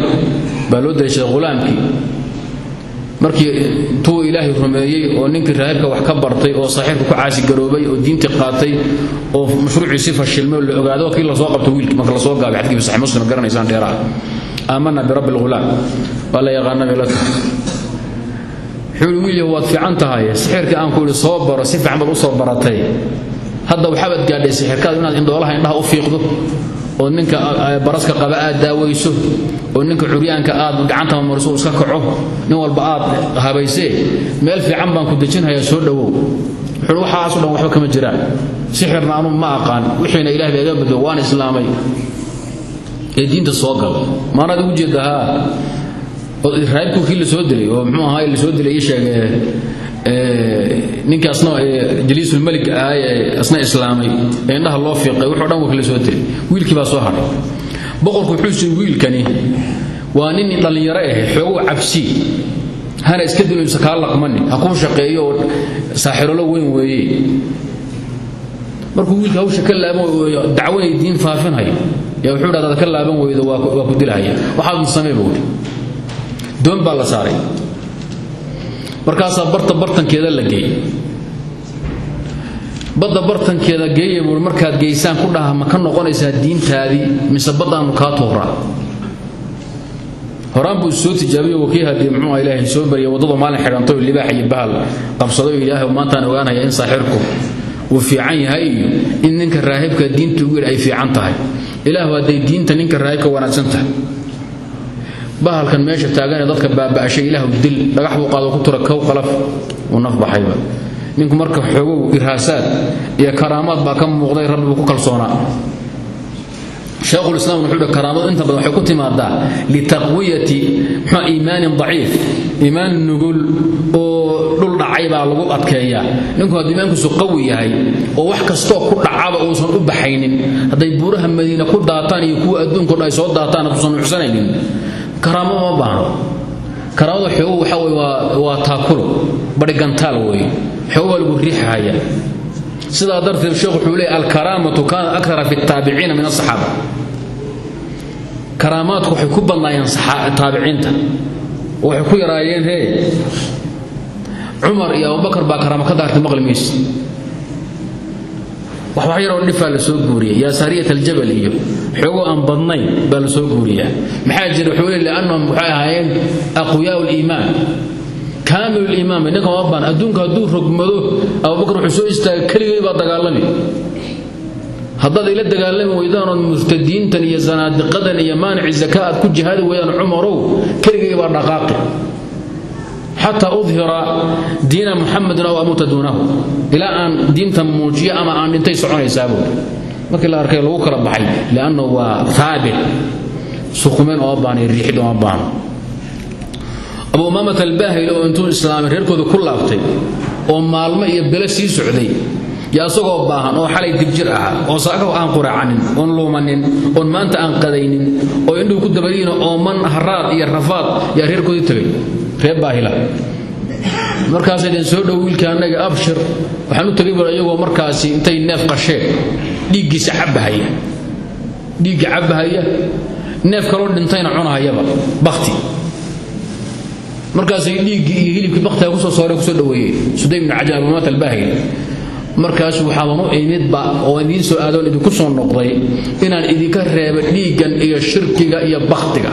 baa loo daliishaday ghulaamkii markii tuu ilaahay rumeeyey oo ninkii raahibka wax ka bartay oo saxiirka ku caasigaroobay oo diintii qaatay oo mashruuciisi fashilmay oo ogaado kii la soo qabto wiilki marka la soo gaabay xadkii saxiix muslim garanaysaan dheeraha aamana birabbi alghulaam waa la yaqaana wuxuu ihi wiilyahu waad fiican tahay sixirka aan ku idhi soo baro si fiican baad u soo baratay. Hadda waxaabaad gaadhay sixirkaada inaad indhoolaha indhaha u fiiqdo oo ninka baraska qaba aad daawayso oo ninka curyaanka aad gacanta mamariso iska kaco nin walba aad habaysee meel fiican baan ku dejinhayaa soo dhowow wuxuu waxaaso dhan waxba kama jiraan sixirna anu ma aqaan wixiina ilaah baa iga islaamay. Ee diinta soo gala. Maanaad ugu jeedda raayibku kii la soo dilay oo muxuu ahaa la soo dilay ii sheege ninkii asna ee asna islaamay ee loo fiiqay wuxuu dhan wakii la soo dilay. Wiilkii baa soo hadhay boqorku wuxuu sii wiilkani waa nin dhallinyaro ah xoogow cabsi. Hana iska dilaysa kaa laqmani ha kuu shaqeeyo saaxirolo weyn weeye. Markuu wiilka hawsha ka laaban dacwanay diin faafinhayo yaa wuxuu dhahda ka laaban weydo waa ku dilahaya. Waxaad mu samee buuri doon baa la saaray. Markaasaa barta bartankeeda la geeyey. Badda bartankeeda geeya buuri markaad geysaan ku dhaha ma ka noqonaysaa diintaadii mise baddaannu kaa tuuraa horaan buu soo tijaabiyo wakii haddii muxuuha ilaahay soo barya waddadu maalin xidhantoy libaax iyo bahal qabsado ilaahay maantaan ogaanaya in saaxirku uu fiican yahay iyo in ninka raahibka diinta ugu yidhi ay fiican tahay. Ilaahu hadday diinta ninka raahibka wanaagsan tahay bahalkan meesha taaganee dadka baaba'ashay ilaahu dil dhagax buu qaado ku tura kow qalaf uu naf ninku marka xoogow irhaasaad iyo karaamaad baa ka muuqday rabbi buu ku kalsoonaa. Sheekhulislaam wuxuu hi inta badan waxay ku timaadaa litaqwiyati muxua iimaanin daciif iimaan nugul oo dhul dhacay baa lagu adkeeyaa. Ninku hadduu iimaankiisu qawi yahay oo wax kastoo ku dhacaba uusan u baxaynin hadday buuraha madiina ku daataan iyo kuwa adduunko dhan ay soo daataan hadduusan nuuxsanaynin karaamo ma baahno. Karaamadu xoogo waxa wey waa taakulo badhigantaal weeye xoogo waa lagu riixahaya sidaa darteed sheekhu wuxuu leeyay alkaraamatu kaanat akara fi taabiciina min asaxaaba karaamaadku waxay ku badnaayeen taabiciinta waxay ku yaraayeen hee cumar iyo abubakar baa karaamo ka daartay maqli waxwax yaroo dhifaa la soo guuriyay yaa saariyat aljabal iyo xoogoo aan badnayn baa la soo guuriyaa. Maxaa jira wuxuu leey waxay ahaayeen aqwiyaau liimaan kaamil iimaan ninka ma baan adduunka hadduu rogmado abubakar wuxuu soo istaagay keligay baa dagaalami. Haddaad ila dagaalami weydaanood murtadiintan iyo sanaadiqadan iyo maanici zaka ku jihaadi weydaan cumarow keligay baa dhaqaaqi xataa udhira diina muxamedin aw amuuta duunahu. Ilaa aan diinta muujiyo ama aan dhintay soconaysaabuu markii la arkay lagu kala baxay liannahu waa haabit sukumeyn ooma baahna iyo riixid ooma baahno abu umaamat albaahili oo intuu islaamay reerkooda ku laabtay oo maalmo iyo bele sii socday yo asagoo baahan oo xalay dibjir ahaa oo saakaw aan quraacanin oon luumanin oon maanta aan qadaynin oo indhuhu ku dabayiina ooman haraad iyo rafaad yaa reerkoodii tagay reer baahila. Markaasay dheen soo dhow wiilka abshir waxaan u tegay bur iyagoo markaasi intay neef qasheen. Dhiiggiisa cabbahaya. Dhiigga cabbahaya neef kaloo dhintayna cunahayaba bakti markaasay dhiiggii iyo hilibkii baktiga ku soo sooreen ku soo dhoweeyeen suday ibnu cajaan abumaat albaahili markaas waxaaban u imidba oo idiin soo aadoon idinku soo noqday inaan idinka reeba dhiiggan iyo shirkiga iyo bakhtiga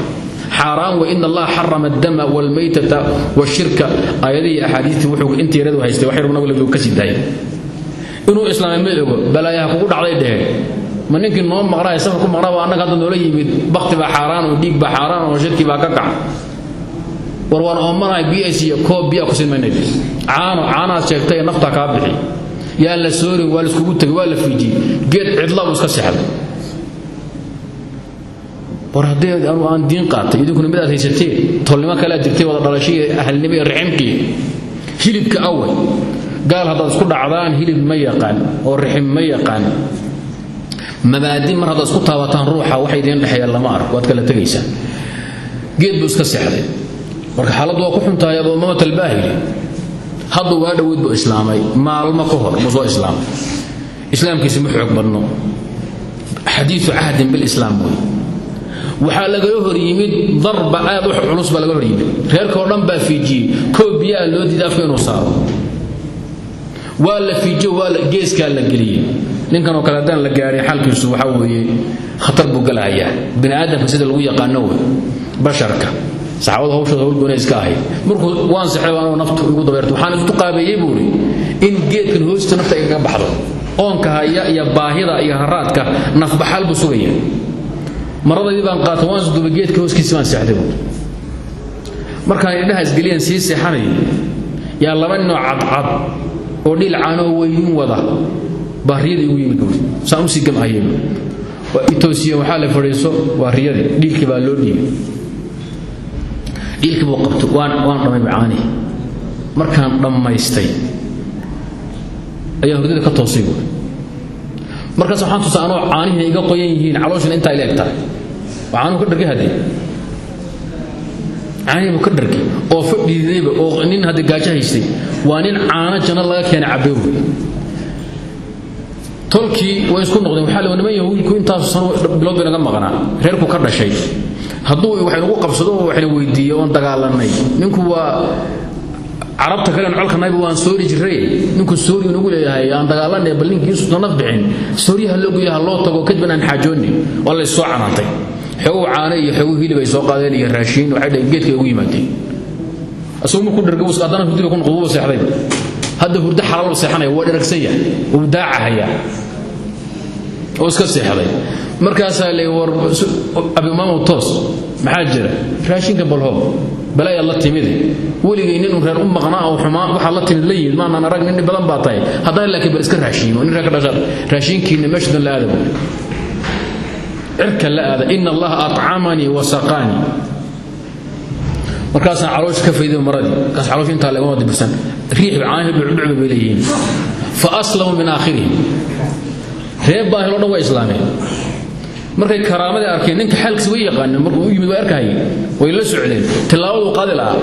xaaraan wey in allaha xarama addama waalmaytata washirka. Aayadihii axaadiistii wuxuu intii yaradu haystay wax yarbu nabigu ka sii inuu islaamay ma balaayaha kugu dhacday dheheen. Ma ninkii noo maqnaa safar ku maqnaa annaga hadda noola yimid. Bakhti baa xaaraan oo dhiig baa xaaraan oo shirki baa ka kac. War waan oomanahay b s iyo koob biyaa ku sinmayna caano caanaad sheegtay ee naftaa kaa bixi. Yaa la soorin waa laiskugu tegay waa la fiijiyey geed cidla buu iska seexday war haddii anu aan diin qaatay idinkuna mid aad haysateen tolnimo kale jirtay wada dhalashay iyo ahalnimo iyo riximkii. Hilibka awal gaal haddaad isku dhacdaan hilib ma yaqaan oo rixim ma yaqaan. Mabaadi mar haddaad isku taabataan ruuxa waxa idiin dhexeeya lama arko waad kala tegaysaan. Geed buu iska seexday marka xaaladdu waa ku xuntahay abu umamat albaahili. Hadda waa dhoweyd buu islaamay maalmo ka hor buu soo islaamay islaamkiisi ma xoog badno. Xadiiu cahdin bilislaam waxaa lagala hor yimid darba aad u culus baa laga hor yimid. Reerkao dhan baa fiijiyey koo loo diiday afka inuu saaro. Waa la fiijiyo waa la geliyey. Ninkanoo kale haddaan la gaadhin xalkiisu waxaa weeye khatar buu galahayaa bini aadamka sida lagu yaqaano wey basharka. Saxaabadu hawshooda hawlgoona iska ahayd. Markuu waan sexday anoo naftu igu dabeertay waxaan isku qaabeeyey buuri in geedkan hoosta nafta igaga baxdo oonka haya iyo baahida iyo haraadka nafbaxaal buu sugaya maradaydii baan qaata waan isduba geedka hooskiisi baan seexday buuri markaan indhaha isgeliyan sii seexanay. Yaa laba ninoo cadcad oo dhiil caanoo weynin wada baa riyada igu yimi gawri saan u sii gamahayay waa itoosiye waxaa la fadhiiso waa riyadii. Dhiilkii baa loo dhiibay. Dhiilkii buu qabto waan waan dhammay macaani. Markaan dhammaystay ayaa hurdada ka toosay buuri markaas waxaan tusaa anoo caanihina iga qoyan yihiin calooshina intaa ila eg tahay waa caanuhu ka dhargay haddee caanihiibu ka dhargay. Oo fadhiidayba oo nin hadda gaajo haystay. Waa nin caano janno laga keenay cabbe buuri tolkii way isku noqdeen. Waxaa la niman yahuudku intaasu sano bilood bay maqnaa. Reerku ka dhashay. Hadduu wax nagu qabsado oo waxna weydiiye oon dagaalanay. Ninku waa carabta kalen colkanayba waan soori jiray ninku soori nagu leeyahay aan dagaalanay bal ninkiisuusan naf bixin sooriyaha loo geeya ha loo tago kadibna aan xaajoonni waa lay soo canaantay. Caano iyo xoogu hilib ay soo qaadeen iyo raashiin waxay dhaheen geedka ugu yimaadeen. Asagu markuu dharga haddana hurdida ku noqdo wuu seexdayba hadda hurdo xalaal seexanaya waa dharagsan yahay wuu daacahaya oo iska seexday. Markaasaa le war abimaamow toos maxaa jira? Raashinka balhoob balaayaad la timide weligay nin reer u maqnaa oo xumaan waxaad la timid la yimid maanaan arag nin badan baa tahay. Haddana laakiin bal iska raashiimo nin reer ka dhashaad raashinkiina meeshadan la aada buuri la aada ina allaha acamanii wa saqaanii markaasaan caloosha ka fayday maradii markaas caloosha intaa leegama dibirsan riix caanihi dhucdhucba bay fa aslamu min aakhirihim reer baahil o dhan waa islaameen markay karaamadii arkeen ninka xaalkiisa way yaqaaneen markuu yimid waa arkahayay way la socdeen. Tillaabaduu qaadi lahaa.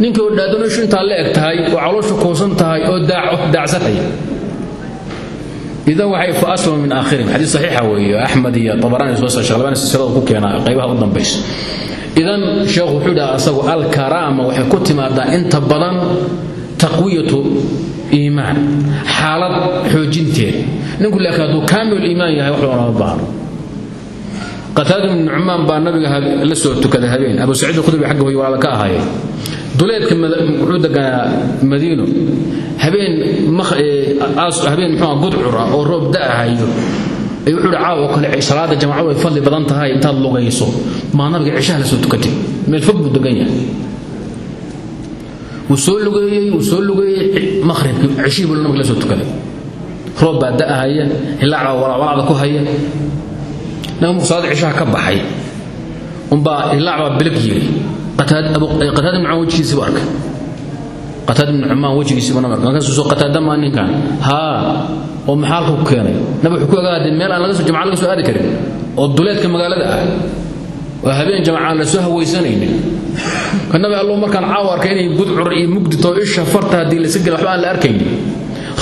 Ninkii oo dhaadanoshu intaa la eg oo caloosha kuusan tahay oo daacsanaya idan waxay fa aslamu min aakhirihim xadiis saxiixa weeye axmed iyo tabaraani soo sa shaqlabani silsilada ku keenaa qaybaha u dambaysa idan sheekhu wuxuu dhaha asagu alkaraama waxay ku timaadaa inta badan taqwiyatu iimaan xaalad xoojinteed. Ninku laakiin hadduu kaamil iimaan yahay wax loolama baahno qataada ibnu nucmaan baa nabiga la soo tukaday habeen. Abu saciid alkhudri xagga hoy walaala ka ahaayeen duleedka wuxuu deganaa madiino? Habeen gudcur ah oo roob da'ahayo ay wuxuu caawa kale salaada jamacadu ay fadli badan tahay intaad lugayso maa nabiga cishaha la soo tukatay. Meel fog buu degan yahay wuu soo lugeeyey wuu soo lugeeyey buu nabiga la soo tukaday. Roob baa da'ahaya hilaacbaa walacwalacda ku haya nabiga markuu salaada cishaha ka baxay unbaa hilaac baa bilig yiri qataada ibnu cumaan wejigiisii buu arkay. Qataada ibnu cumaan wejigiisii buu nabiga markaasuu soo qataada maa ninkan haa oo maxaalka ku keenay? Nabi wuxuu ogaaday meel aan laga soo jamacad laga soo aadi karin oo duleedka magaalada ah oo habeen jamacaan la soo hawaysanaynin ka nabi allo markaan caaw arkay inay gudcur iyo mugdito isha farta haddii la sigala waxba la arkaynin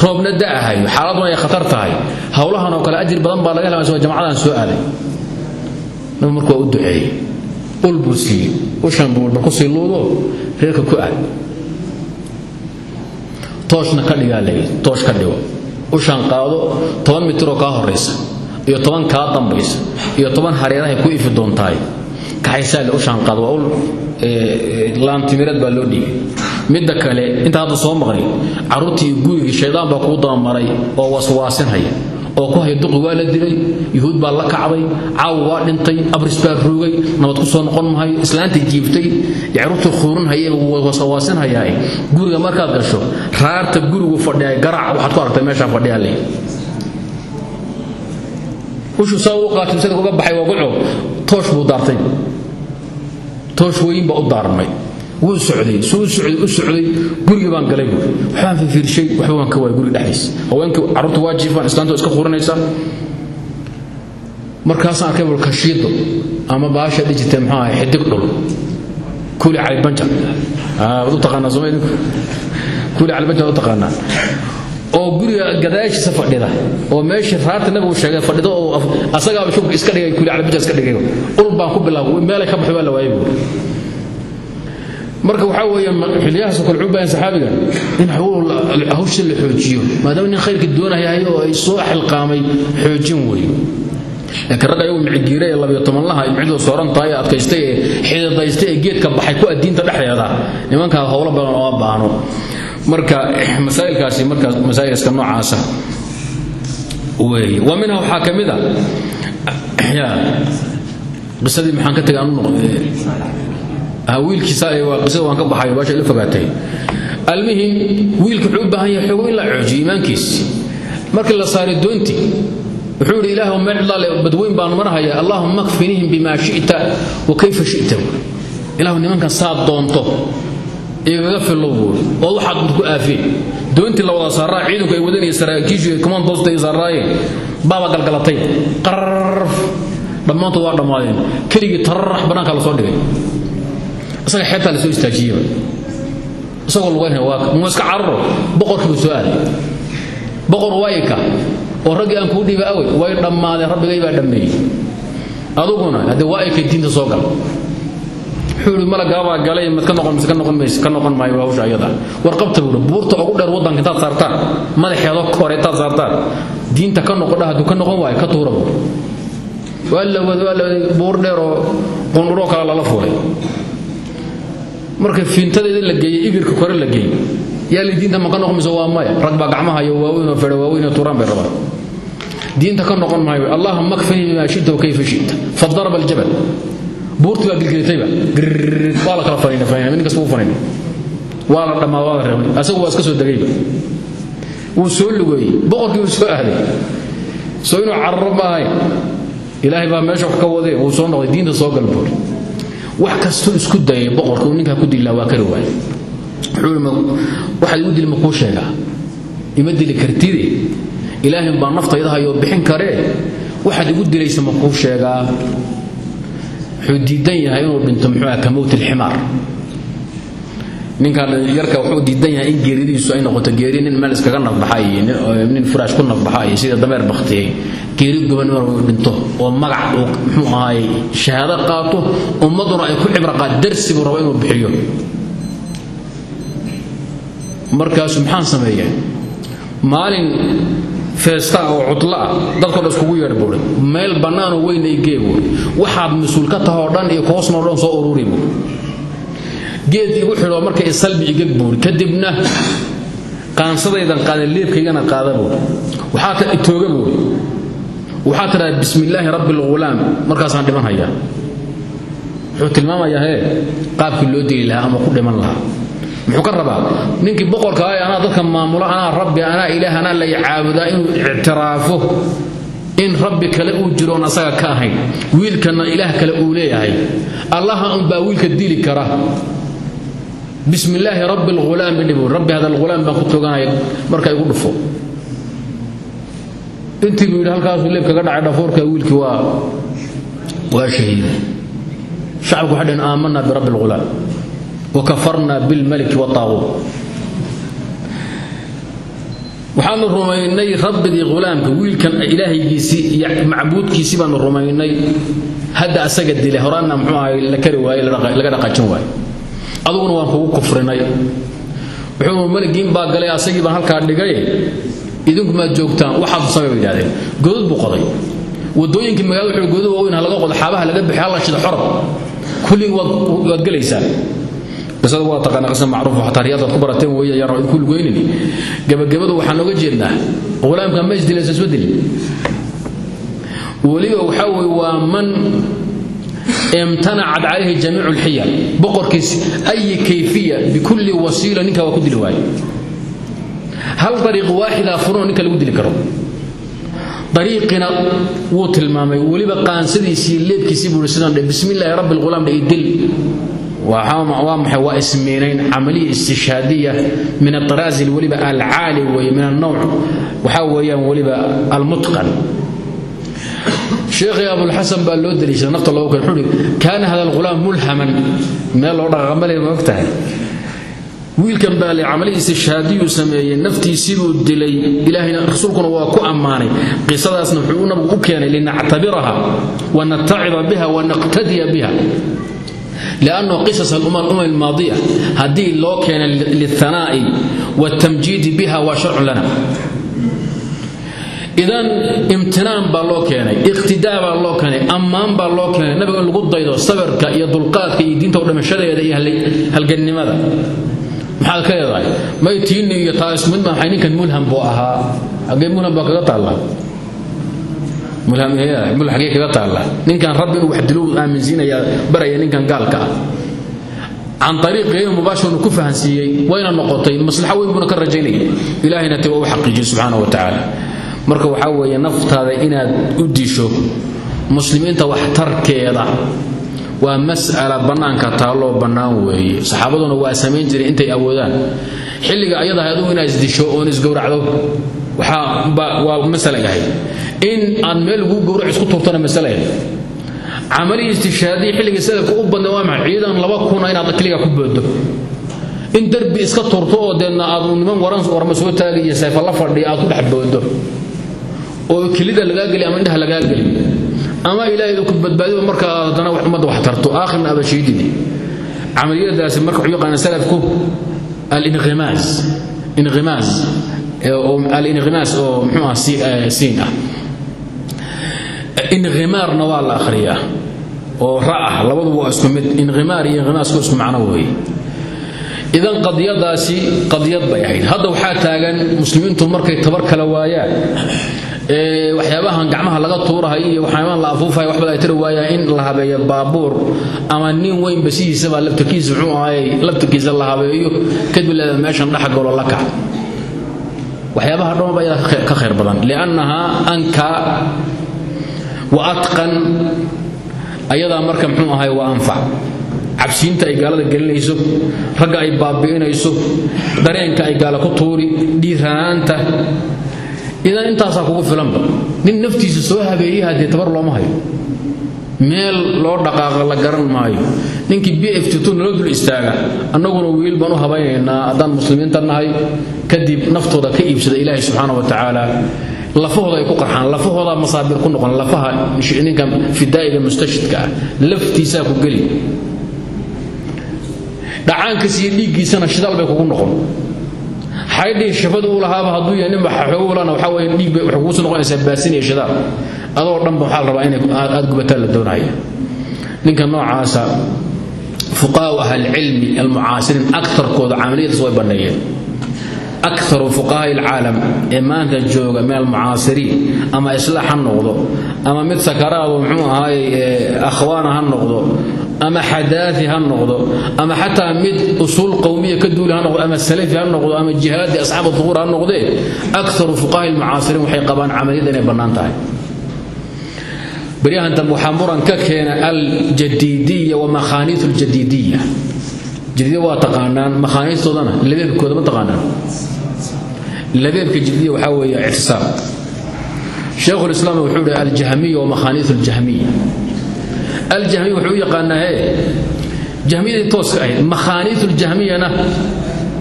roobna da'ahayo xaaladuna ay khatar tahay. Howlahan oo kale ajir badan baa laga helaa soo jamacadaan soo aaday. Nabi markuu waa u duceeyey ul buu siiyey ushan buu walba ku sii luudo reerka ku aad. Tooshna ka dhigaa layidhi toosh ka dhigo. Ushaan qaado toban mitiroo kaa horaysa iyo toban kaa dambaysa iyo toban hareerahay ku ifi doontahay kaxaysaale ushaan qaado waa ul laantimireed baa loo dhiibay midda kale inta hadda soo maqnay carruurtii gurigii shaydaan baa kuu dabamaray oo waswaasinhaya oo ku haya duqi waa la dilay yuhuud baa la kacday caawa waa dhintay abris baa ruugay nabad ku soo noqon mahayo islaantii jiiftay carruurtii khuurinhaya waswaasinhayaa guriga markaad gasho raarta gurigu fadhiya garaac waxaad ku aragtay meeshaa fadhiyaa lay ushu saa qaatay sida uga baxay waa guco toosh buu daartay. Toosh weyn baa u daarmay. Wuu socday suu socday u socday. Gurigii baan galay buuri fiirshay waxba waan ka waayay guriga dhexdiisa. Haweenkii carruurta waa jiifaan islaanta iska qurinaysa markaasaan arkay bul kashiido ama baasha dhijite muxuu xidig dhul. Kuli cali banjar. Wad u taqaanaa soma idinku? Kuli cali banjar u taqaanaa oo guriga gadaashiisa fadhida oo meeshii raarta nabigu sheegay fadhida oo asagaaba shubka iska dhigay kuli cali banjar iska dhigay. Ul baan ku bilaabay meelay ka baxay baa la waayay marka waxaa weeye xiliyahaasoo kale wuxuu saxaabiga in hawsha la xoojiyo maadaama nin khayrka doonayahay oo ay soo xilqaamay xoojin weeye laakiin ayagu micigiire ee labiyo tobanlaha micdu sooran tahay adkaystay ee xididaystay ee geedka baxay ku addiinta dhexdeeda. Nimankaa howlo badan ooma baahno marka masaa'ilkaasi marka masaa'ilka noocaasa weeye wa minha waxaa ka mid maxaan ka tegay anu wiilkiisa qisada waan ka baxay baasha ila fogaatay. Almihim wiilka wuxuu baahan yahay xogo in la coojiyo iimaankiisi la saaray doonti wuxuu yidhi ilaah meel cidlaale baan marhaya allahuma kfinihim bima shita wa kayfa shita. Ilahu nimankan saad doonto igaga fillow buuri oo waxaad ku aafeen. Doontii la wada saaraa ciidanku ay saraakiishu commandosta ay saaraayeen baaba galgalatay qarar dhammaantood waa dhammaadeen keligii tararax bannaanka la soo dhigay isaga xeebtaa la soo istaajiyeyba isagoo lugaynaya waa muu iska cararo boqorkiibu soo aaday boqor wayka oo raggii aan kuu dhiiba awey way dhammaadeen rabbigay baa dhammeeyey aduguna haddee waayka diinta soo gal yidhi malagaabaa galay mad ka noqon maayo hawsha ayada. War qabta buuri buurta ugu dheer waddanka intaad saartaan madaxeedo kore intaad saartaan diinta ka noqodha hadduu ka noqon waayo ka tuura buuri waa la wada waa la waday buur dheer oo qundhuroo fuulay. Marka fiintadeeda la geeyey ibirka kore la geeyey yaa li diinta ma ka noqon mise waa maya rag baa gacmaha iyo waaweyn oo fedha waaweyn oo tuuraan bay rabaan. Diinta ka noqon maayo allahuma kfini bima shita wakayfa shita fadaraba aljabal buurtii baa gilgilatayba. Waa la kala faniina faniina nin kasta wuu faniina waa la dhammaad waa la asagu waa iska soo degayba. Wuu soo lugeeyey. Boqorkii soo aaday. Soo inuu cararo ma baa meesha wax ka waday. Wuu soo noqday. Diinta soo gal wax kastuu isku dayay boqorka uu ku dillaa waa kari waayay waxaad igu dili ma kuu sheegaa? Ima dili kartide ilaahay baa naftayda hayoo bixin karee? Waxaad igu dilaysa ma kuu sheegaa wuxuu diidan yahay inuu dhinto muxuu ah ka mowt alximaar. Ninkan yarka wuxuu diidan yahay in geeridiisu ay noqoto geeri nin meel iskaga nafbaxa iyo nin furaash ku nafbaxa iyo sida dameer baktiyey geeri gobonimar uu dhinto oo magac uu muxuu ahaay shahaado qaato ummaduna ay ku cibro qaad darsi buu rabo inuu bixiyo. Markaasu maxaan sameeya maalin feesta oo cudlo ah dadkoo dhan iskugu yeedh buuri meel bannaanoo weyn ay gee buuri waxaad mas'uul ka tahoo dhan iyo koosnoo dhan soo ururi buuri geed igu xidhoo marka isalbi igag buuri kadibna qaansadaydan qaada leebkaygana qaada ta itooga buuri waxaa tidhahda bismillaahi rabbi alghulaam markaasaan dhiman hayaa. Wuxuu tilmaamayaa hee qaabkii loo dili lahaa ama ku dhiman lahaa muxuu ka rabaa? Ninkii boqorka ah anaa dadka maamula anaa rabbi anaa ilaah anaa la caabudaa inuu ictiraafo in rabbi kale uu jiroon asaga ka ahayn wiilkana ilaah kale uu leeyahay. Allaha unbaa wiilka dili kara. Bismi illaahi rabbi bidhibu rabbi hada alghulaam baan ku toganaya marka igu dhufo. Intii buu yidhi halkaasuu leeb kaga dhacay dhafoorka wiilkii waa waa shahiiday shacabku waxay dhaheen aamanaa birabbi alghulaam wakafarna bilmaliki waaaguut waxaanu rumaynay rabbigii hulaamka wiilkan ilaahaygiisii iyo macbuudkiisii baanu rumaynay hadda asaga dila horaanna mxuu ahay la kari waaye laga dhaqajin waaye aduguna waan kugu kufrinay wuxuu maligiin baa galay asagii baan halkaa dhigay idinku maad joogtaan waxaad samay bay yidhahdeen godod buu qoday magaalada wuxuu godod waaweyn ha laga qodo xaabaha laga bixi halla shida xorab kulligii waad gelaysaa qisada waa taqaana qisa macruuf xataa riyaadaad ku barateen weeye yaan idinku lugeynini gabagabadu waxaan oga jeednaa qulaamka ma isdilaysa isma dilin. Weliba waxaa waa man imtanacat calayhi jamiicu lxiyal boqorkiis ayi kayfiya bikulli wasiila ninka waa ku dili hal dariiq waaxida furanoo ninka lagu dili karo. Dariiqina wuu tilmaamay weliba qaansadiisii leebkiisii buu sidan dhe bismi illaahi rabbi alghulaam dhe idil waa maxay? Waa ismiinayn camaliya istishhaadiya min aطaraazil weliba alcaali weeye min alnowc waxaa weeyaan weliba almutqan. Sheekhii abulxasan baa loo daliishaday nafta loogu wuxuu uhi kaana hada alghulaam mulhaman. Meel loo dhaqaqamalay ma og tahay. Wiilkan baa le camaliya istishhaadiyuu sameeyey naftiisiibuu dilay. Ilaahayna rasuulkuna waa ku ammaanay. Qisadaasna wuxuu nabigu u keenay liannahu qisas alumam almaadiya haddii loo keena lihanaa'i watamjiidi biha waa sharcun lana idan imtinaan baa loo keenay iqtidaa baa loo keenay ammaan baa loo keenay nabiga in lagu daydo sabirka iyo dulqaadka iyo diinta udhimashadeeda iyo halgannimada maxaad ka leedahay maytiini iyo taasmidma maxay ninkan mulham buu ahaa agee mulham baa kaga taallaa mulagee kaga taalla ninkan rabbi inuu wax dilo aaminsiinaya baraya ninkan gaalka ah. Can ariiq gayr mubaashirnu ku fahansiiyey wayna noqotay maslaxo weyn buuna ka rajaynaya ilahayna te waa u xaqiijiyey wa tacaala marka waxaa weeye naftaada inaad u disho muslimiinta waxtarkeeda waa mas'ala bannaanka taalloo bannaan weeye. Saxaabaduna waa samayn jireen intay awoodaan xilliga ayadaha adugu inaad isdisho oon isgowracdo waa masala ahayd. In aad meel lagu gowrac isku turtana masala ahayd. Camali istishaadii xilliga salafka u badna waa maxay? Laba kuna inaad keliga ku boodo in derbi iska turto oo deedna aad niman waran warma soo taagi iyo la fadhiya aad ku dhex boodo oo kelida lagaa geli ama indhaha lagaa geli. Ama ilaahay ku badbaadiyo marka aad haddana ummadda wax tarto. Aakhirna abashiidini camaliyadaasi marka wuxuu yaqaana salafku al-inqimaas inqimaas al-inqimaas oo muxuu ah siin ah. Inqimaarna waa la akhriyaa oo ra'ah labaduba waa isku mid. Inqimaar iyo inqimaasku isku macno weeye idan qadiyadaasi qadiyad bay ahayd. Hadda waxaa taagan muslimiintu markay tabar kala waayaan waxyaabahan gacmaha laga tuurahay iyo waxyaabahan la afuufahay waxba ay tiri waayaan in la habeeyo baabuur ama nin weynba sidiisaba laftarkiisa muxuu ahay laftarkiisa la habeeyo kadib leeda meeshan dhex galo la kac. Waxyaabaha dhanba ayaa ka khayr badan. Liannaha anka wa atqan ayadaa marka muxuu ahay waa anfac. Cabsiinta ay gaalada gelinayso ragga ay baabi'inayso dareenka ay gaala ku tuuri dhiiranaanta idan intaasaa kugu filanba nin naftiisa soo habeeyey haddee tabar looma hayo meel loo dhaqaaqa la garan maayo ninkii b f t dul istaaga annaguna wiil baan u habaynaynaa haddaan muslimiinta nahay kadib naftooda ka iibsada ilaahay subxaana wa tacaala lafahooda ay ku qarxaan lafahooda masaabiir ku noqon lafaha ninka fidaa'iga mustashidka ah laftiisaa ku geli. Dhacaankiis iyo dhiiggiisana shidaal bay kugu noqon xaydhii shafadu uu lahaaba hadduu yahay ninba xoogulana waxaa weeye dhiig bay waxay kugu soo noqonaysaa baasin iyo shidaal adoo dhanba waxaa la rabaa inay aad gubataan la doonaya ninka noocaasa fuqahaa ahlilcilmi almucaasiriin aktarkooda camaliyadaas way banneeyeen akaru fuqahaai alcaalam ee maanta jooga min almucaasiriin ama islaax ha noqdo ama mid sakaraado muxuu ahaay akhwaana ha noqdo ama xadaai ha noqdo ama xataa mid usuul qowmiya ka duuli ha noqdo ama salafi ha noqdo ama jihaadi asxaab duhuur ha noqdee akaru fuqahaai almucaasiriin waxay qabaan camaliyada inay bannaan tahay. Baryahan dambe waxaa muran ka keena aljadiidiya wa makhaaniitu ljadiidiya jadiidiya waa taqaanaan makhaaniistoodana labeebkooda ma taqaanaan. Labeebka jadiidiya waxaa weeye ictisaab sheekhulislaam wuxuu ihi aljahmiya wa makhaaniitu ljahmiya aljahmiya wuxuu u yaqaanaa hee jahmiyadii tooska ahayd makhaaniitu ljahmiyana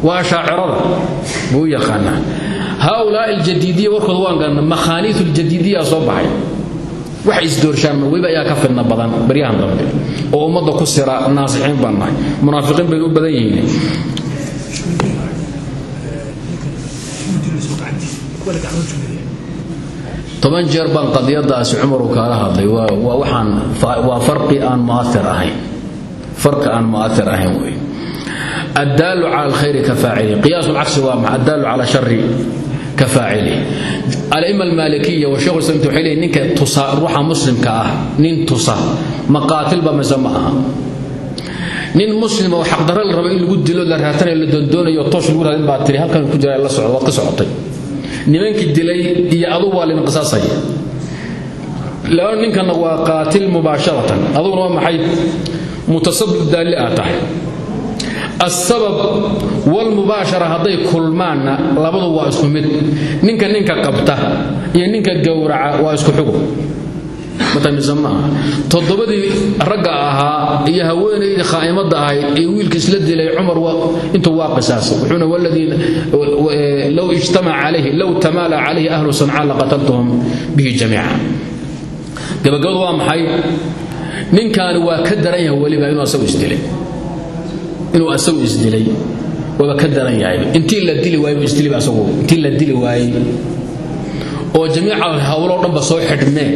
waa shaacirada buu u yaqaanaa. Haaulaai aljadiidiya warkooda waan garanna makhaaniitu ljadiidiya soo baxay. Waxay isdoorshaan weliba ayaa ka fidna badan baryahan dambe oo ummadda ku sira naasixiin baan munaafiqiin bay u badan yihiin toban jeer baan qadiyadaasi cumaru kaala hadlay. Waa waa farqi aan mu'athir ahayn. Wey addaalu cala alkhayri ka faacili qiyaasu lcagsi waa maxa addaalu cala shari ka faacili alima almaalikiya wa shekhu islam waxay leeyihiin ninka tusa ruuxa muslimka ah nin tusa maqaatilba mise ma aha. Nin muslim oo xaqdarra la rabo in lagu dilo la raatanayo la doondoonayo toosh lagu raadin baa halkan ku jira la socdo socotay nimankii dilay iyo adugu waa lin qisaasaya laba ninkana waa qaatil mubaasharatan. Aduguna waa maxay? Mutasabib daalli aa tahay. Asabab walmubaashara hadday kulmaanna labadu waa isku mid. Ninka ninka qabta iyo ninka gowraca waa isku xugum toddobadii ragga ahaa iyo haweenaydii khaa'imadda ahayd ee wiilka isla dilay cumar intuu waa qisaasay. Wuxuuna waladii low ijtamac calayhi low tamaala calayhi ahlu sanca laqataltuhum bihi jamiica gabagabadu waa maxay? Ninkaani waa ka daran yahay weliba inuu asagu isdilay waaba ka daran yahay. Intii la dili waayey isdiliba asagu. Intii la dili waayey oo jamiica hawloo dhanba soo xidhmeen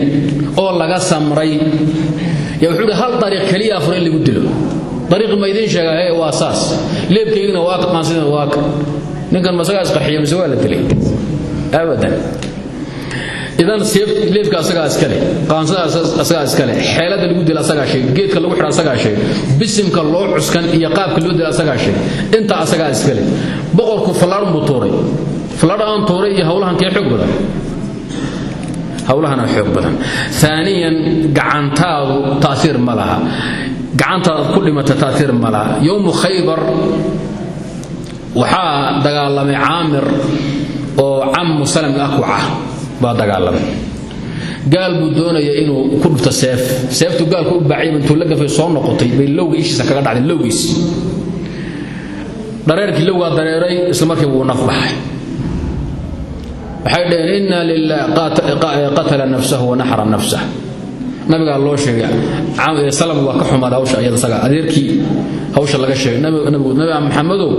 oo laga samray. Ya wuxuu hi hal dariiq keliya afur in lagu dilo. Dariiqi ma idiin sheegaa hee waa saas. Leebkaygina waa ka qaansidina waa ka. Ninkan masagaa isqaxiya mise waa la dilay? Abadan. Idan leebka asagaa iskale qaansada asagaa iskale xeelada lagu dila asagaa sheeg geedka lagu xidha asagaa sheeg bisimka loo cuskan iyo qaabka loo dila asagaa sheeg inta asagaa iskale boqorku fallaadhan buu tuuray. Fallaadha aan tuuray iyo hawlahan kee badan hawlahana xoog badan. Aaniyan gacantaadu taaiir ma laha. Gacantaad ku dhimata taaiir ma laha. Yowmu khaybar waxaa dagaalamay caamir oo cammu salam akwaca. Baa dagaalamay. Gaal buu doonaya inuu ku dhufto seef. Seeftu gaalku u baacayba intuu la gafay soo noqotay. Bay lowga ishiisa kaga dhacday lowgiis. Dhareerkii lowgaa dareeray isla markii wuu naf baxay waxay dhaheen inna lilah qatala nafsahu wa naxra nafsah nabigaa loo sheegay salam waa ka xumaada hawsha iyada isaga adeerkii hawsha laga sheegay. Nabi maxamedow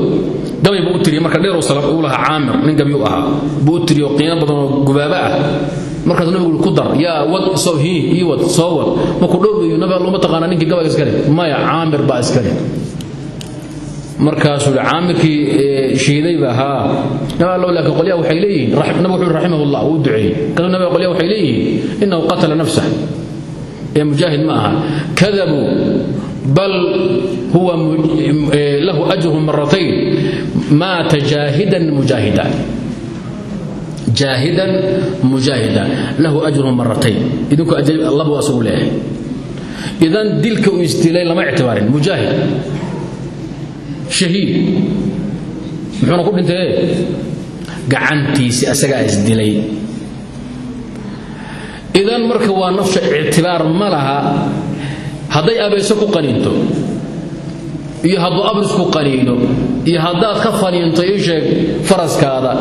gabay buu u tiriyey marka dheerow salam uu lahaa caamir nin gabi u ahaa. Buu u tiriyey oo qiimo badan oo gubaaba ah. Markaas nabigu ku dar yaa wad soo hii ii wad soo wad. Markuu dhowbayo nabi alluma taqaana ninkii gabayga iskale maya caamir baa iskale markaasuu i caamirkii shiidayba haa laakiin qolyaha waxay leeyihiin nabigu wuxuu raximahullah uu duceeyey. Kaasuu nabiga qolyaha waxay leeyihiin innahu qatala nafsah ee mujaahid ma aha. Bal huwa lahu ajruhu maratayn maata jaahidan mujaahida. Jaahidan mujaahida. Lahu ajruhu maratayn idinku labu asugu leeyahay. Idan dilka uu isdilay lama ictibaarin. Mujaahid. Shahiid. Muxuuna ku dhintay gacantiisi asagaa isdilay idan marka waa nafsha ictibaar ma laha hadday abayso ku qaniinto iyo hadduu abris ku qaniino iyo haddaad ka faniinto ii sheeg faraskaada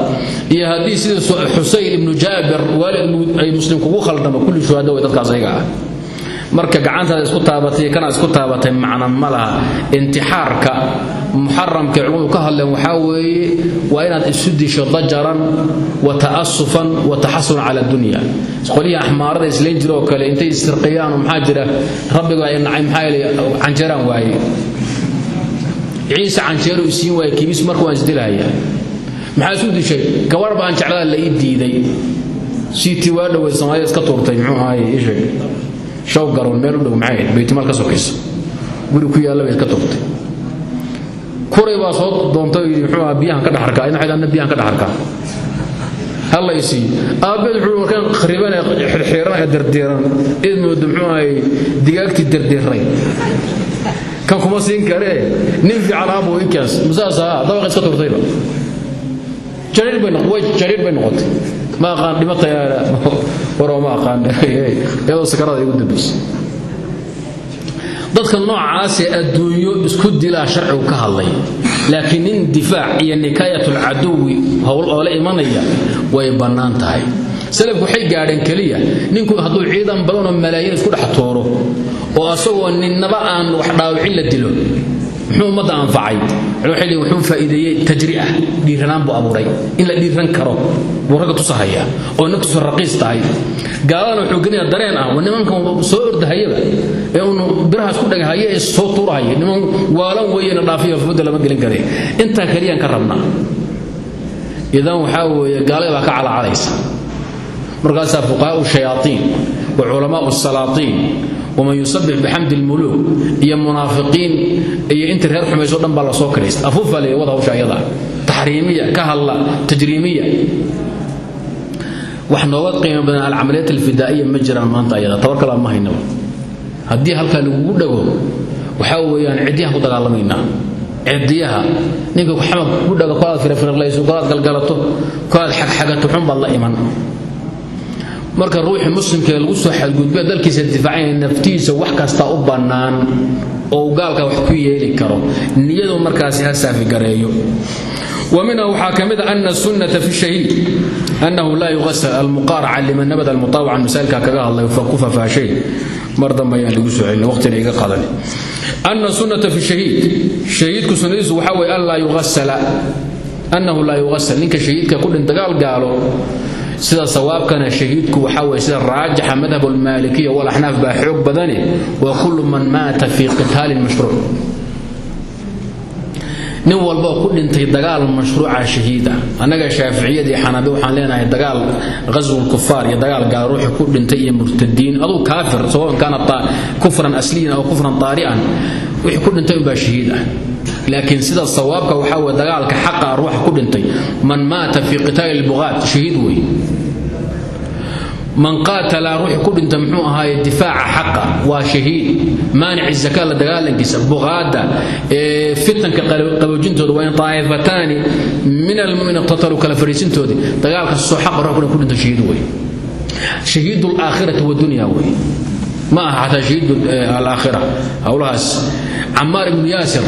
iyo haddii sida xusayn ibnu jaabir waalid ay muslim kugu khaldamo kulli shuhada way dadkaas ayaga ah marka gacantaada isku taabatay kana isku taabatay macna ma laha. Intixaarka muxaramka culimadu ka hadleen waxaa weeye waa inaad isu disho dajaran wa ta'asufan wa taxasunan cala dunya. Qolyihii axmaarada islayn jira oo kale intay istirqiyaan maxaa jira? Rabbiga ay nacay maxaa yeelay canjeeraan waaye. Ciise canjeero isiin waaye kiibis marka waan isdilahaya maxaa isu dishay? Gabarh baan jeclaa la ii diiday. Siitii waa dhoweyd soomaalida iska tuurtay muxuu ahaye ii sheeg shaw garoon meel u dhow maxay baytimaal ka sokayso guri ku yaalla bay iska tuurtay kuray baa soo doontay muxuu biyahan ka dhaxarkaa in waxay anna biyahan ka dhaxarkaa halla isii aabbeed wuxuu markaan khriban ee xirxiiran ee derdeeran id moodo muxuu ahay digaagtii derdeeray kan kuma siin karee nin fiican aabbo inkaas masaasa dabaqa iska way jariir bay noqotay ma aqaan dhimata waroo ma aqaan. Iyadoo sakarada igu dambaysay dadka noocaasee adduunyo isku dilaa sharcigu ka hadlay laakiin nin difaac iyo nikaayatlcaduwi howl oo la imanaya way bannaan tahay. Salafku waxay gaadheen keliya ninku hadduu ciidan badanoo malaayiin isku dhex tuuro oo asagoo ninnaba aan wax dhaawicin la dilo muxuu ummadda anfacay? Waxay wuxuu faa'iideeyey tajri'ah dhiiranaan buu abuuray. In la dhiiran karo buu ragga tusahaya oo naftiisu raqiis tahay. Gaaladana wuxuu gelinayaa dareen ah. Nimankan soo ordahayaba ee uunu biraha isku dhagahaya ee soo tuurahaya niman waalan weeyena dhaafiyo fudda lama gelin kare. Intaa keliyaan ka rabnaa idan waxaa weeye gaalada baa ka calaacalaysa. Markaasaa fuqahaau shayaatiin wa culamaau salaatiin waman yusabix bixamdi lmuluuk iyo munaafiqiin iyo intii reer xumayso dhan baa la soo kiraysta afuufaa leeya wada hawsha ayada taxriimiya ka hadla tajriimiya wax nooga qiimo badan alcamaliyat alfidaa'iya ma jiraan maanta ayada tabar kalaa ma haynaba haddii halkaa lagugu dhago waxaa weeyaan ciddiyaha ku dagaalamaynaa cidiyaha ninka xamad ku dhaga kolaad firafirlayso kolaad galgalato kolaad xagxagato xun baad la iman marka ruuxii muslimkee lagu soo xadgudba dalkiisa difaacayna naftiisa wax kasta u bannaan oo gaalka wax ku yeeli karo. Niyadu markaasi ha saafigareeyo wa minha waxaa ka mid ah a ana sunnata fi shahiid annahu laa yuqasa almuqaaraca liman nabada almutaawacan masaailka kaga hadlay ku fafaashay mar dambe ayaan lagu soo celina waqtina iga qadan ana sunnata fi shahiid shahiidku sunnadiisu waxaa weye anlaa yuasala annahu laa yuqasal ninka shahiidka kudhin dagaal gaalo sida sawaabkana shahiidku waxaa weye sida raajixa madhab almaalikiya walaxnaaf baa xoog badani wa kullu man maata fii qitaalin mashruuc. Nin walboo ku dhintay dagaal mashruuca shahiida annaga shaaficiyadii xanaabi waxaan leenahay dagaal ghaswul kufaar iyo dagaal gaal ruuxi ku dhintay iyo murtadiin aduu kaafir sawaban kaana kufran asliyan aw kufran taari'an wixii ku dhintay unbaa shahiid ah. Laakiin sida sawaabka waxaa weye dagaalka xaqa ruuxa ku dhintay man maata fii qitaali lbuqaat shahiid wey man qaatala ruuxi ku dhinta muxuu ahaaye difaaca xaqa waa shahiid. Maanici zaka la dagaalankiisa buqaada ee fitanka qaboojintooda waa in taa'ifataani min almu'min iqtatalu kala fariisintoodii dagaalka soo xaqa ruux ku dhinta shahiid wey shahiid alaakhirati wadunya wey ma aha xataa shahiid alaakhira. Howlahaas camaar ibnu yaasir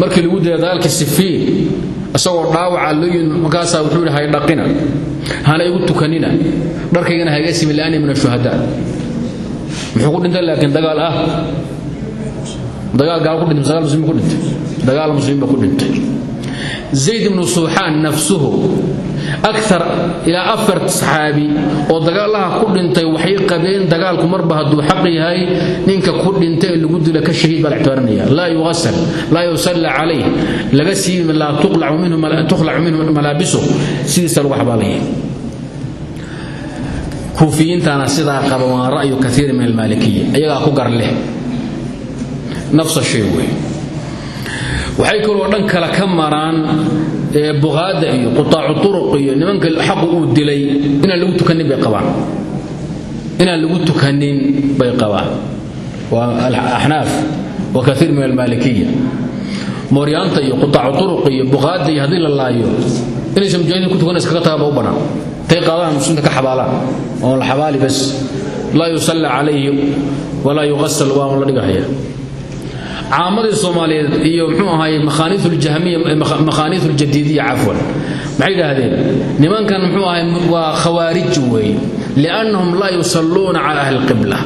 markii lagu dila dagaalkii sifiin isagoo dhaawaca loo yimid markaasaa wuxuu yidhi haydhaqina hana igu tukanina. Dharkaygana hayga simi la'ani min ashuhadaa muxuu ku dhintay? Laakiin dagaal ah. Dagaal gaal ku dhintay dagaal muslimiin ku dhintay. Dagaal muslimiin ba ku dhintay zayd ibnu suuxaan nafsuhu akar ilaa afar saxaabi oo dagaalaha ku dhintay waxay qabeen dagaalku marba hadduu xaq yahay ninka ku dhintay ee lagu dila ka shahiid baa la ictibaarinaya laa yughasal laa yusalla calayh laga siibi laa tuqlacu minhu malaabisu sidiisa lagu xabaalaya kuufiyiintana sidaa qaba waa ra'yu kaiir min almaalikiya ayagaa ku gar leh. Nafsa shay waxay kaloo dhan kale ka maraan buqaada iyo qutaacu turuq iyo nimanka xaqu uu dilay inaan lagu tukanin bay qabaan. Inaan lagu tukanin bay qabaan. Waa alaxnaaf wa kaiir min almaalikiya mooryaanta iyo qutaacu turuq iyo buqaada iyo haddii la laayo inaysan mujaahidiin ku tukan iskaga tagaba u bannaan tay qaadaan muslimta ka xabaalaan oon la xabaali bas laa yusalla calayhi walaa yuqasal waa la dhigahaya caamadii soomaaliyeed iyo mxuu ahaay makhaaniiu ljadiidiya cafwan. Maxay idhaahdeen nimankan mxuu ahay waa khawaarij weeye liannahum laa yusalluuna cala ahli lqibla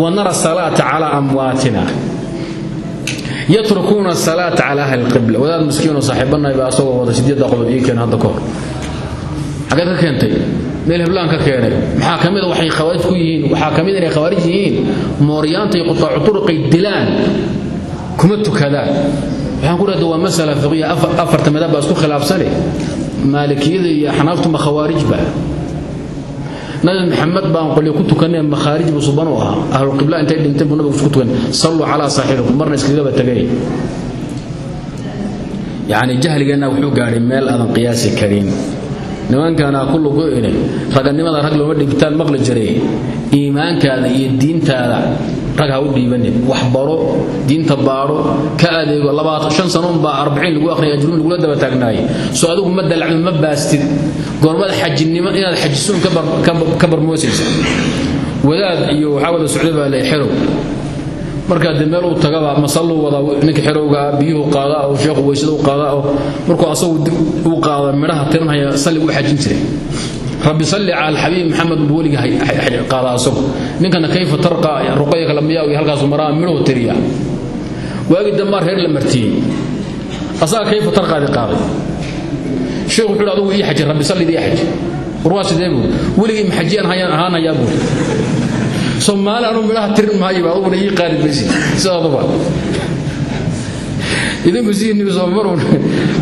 wa nara salaata cala amwaatina. Yatrukuuna salaata cala ahli lqibla wadaad miskiinoo saaxiibanahay baa asagoo wada sideedda qodob ii keen hadda kahor xageed ka keentay? Meel heblaan keenay. Maxaa ka mida waxay khawaarij ku yihiin? Waxaa ka mid inay khawaarij yihiin mooryaanta iyo qutaacu turuqay dilaan kuma tukadaan waxaan ku dhahda masala fiqiya afarta madab isku khilaafsane. Maalikiyada iyo axnaaftu ma khawaarijba nabi maxamed baan qolyo ku tukanay makhaarij buu suban u ahaa. Ahlulqibla intay dhinteen buu nabigu isku tukan. Salluu calaa saaxibikum marna iskagaba tagay yacni jahligeenna wuxuu gaadhay meel aadan qiyaasi karin. Nimankaana ku lugu ine raganimada rag looma dhigtaan maqli jiray iimaankaada iyo diintaada rag u dhiibanin wax baro diinta baadho ka adeego shan sanoonbaa arbaciin lagu aqhriyay ajruun lagula daba taagnaayay soo adigu ma dalacdo ma baastid. Goormada xajinimo inaad xajisuun ka barmoosaysa wadaad iyo waxaa wada socda baa lay xerow. Markaa dee meel uu tagaba masalluu wadaa ninka xerowga ah qaadaa oo sheekhu weysada u qaadaa oo markuu asagu uu qaada midhaha tirinhaya salligu u xajin jiray rabbi salli cala alxabiib maxamed buu weliga qaada ninkana kayfa tarqa ruqaya kalamiyaa iyo halkaasu maraa? Midhuhu tiriya. Waagii dambaar reer la martiyey. Asaga kayfa tarqaadi qaaday sheekhu wuxuu adugu ii xaji rabbi sallida ii xaji warwaa sidee buu weligii maxajiyaan ahaan hayaa buu soomaali anuu midhaha tirin maayo aduguna ii qaadi maysid sidaaduba idinku siiniso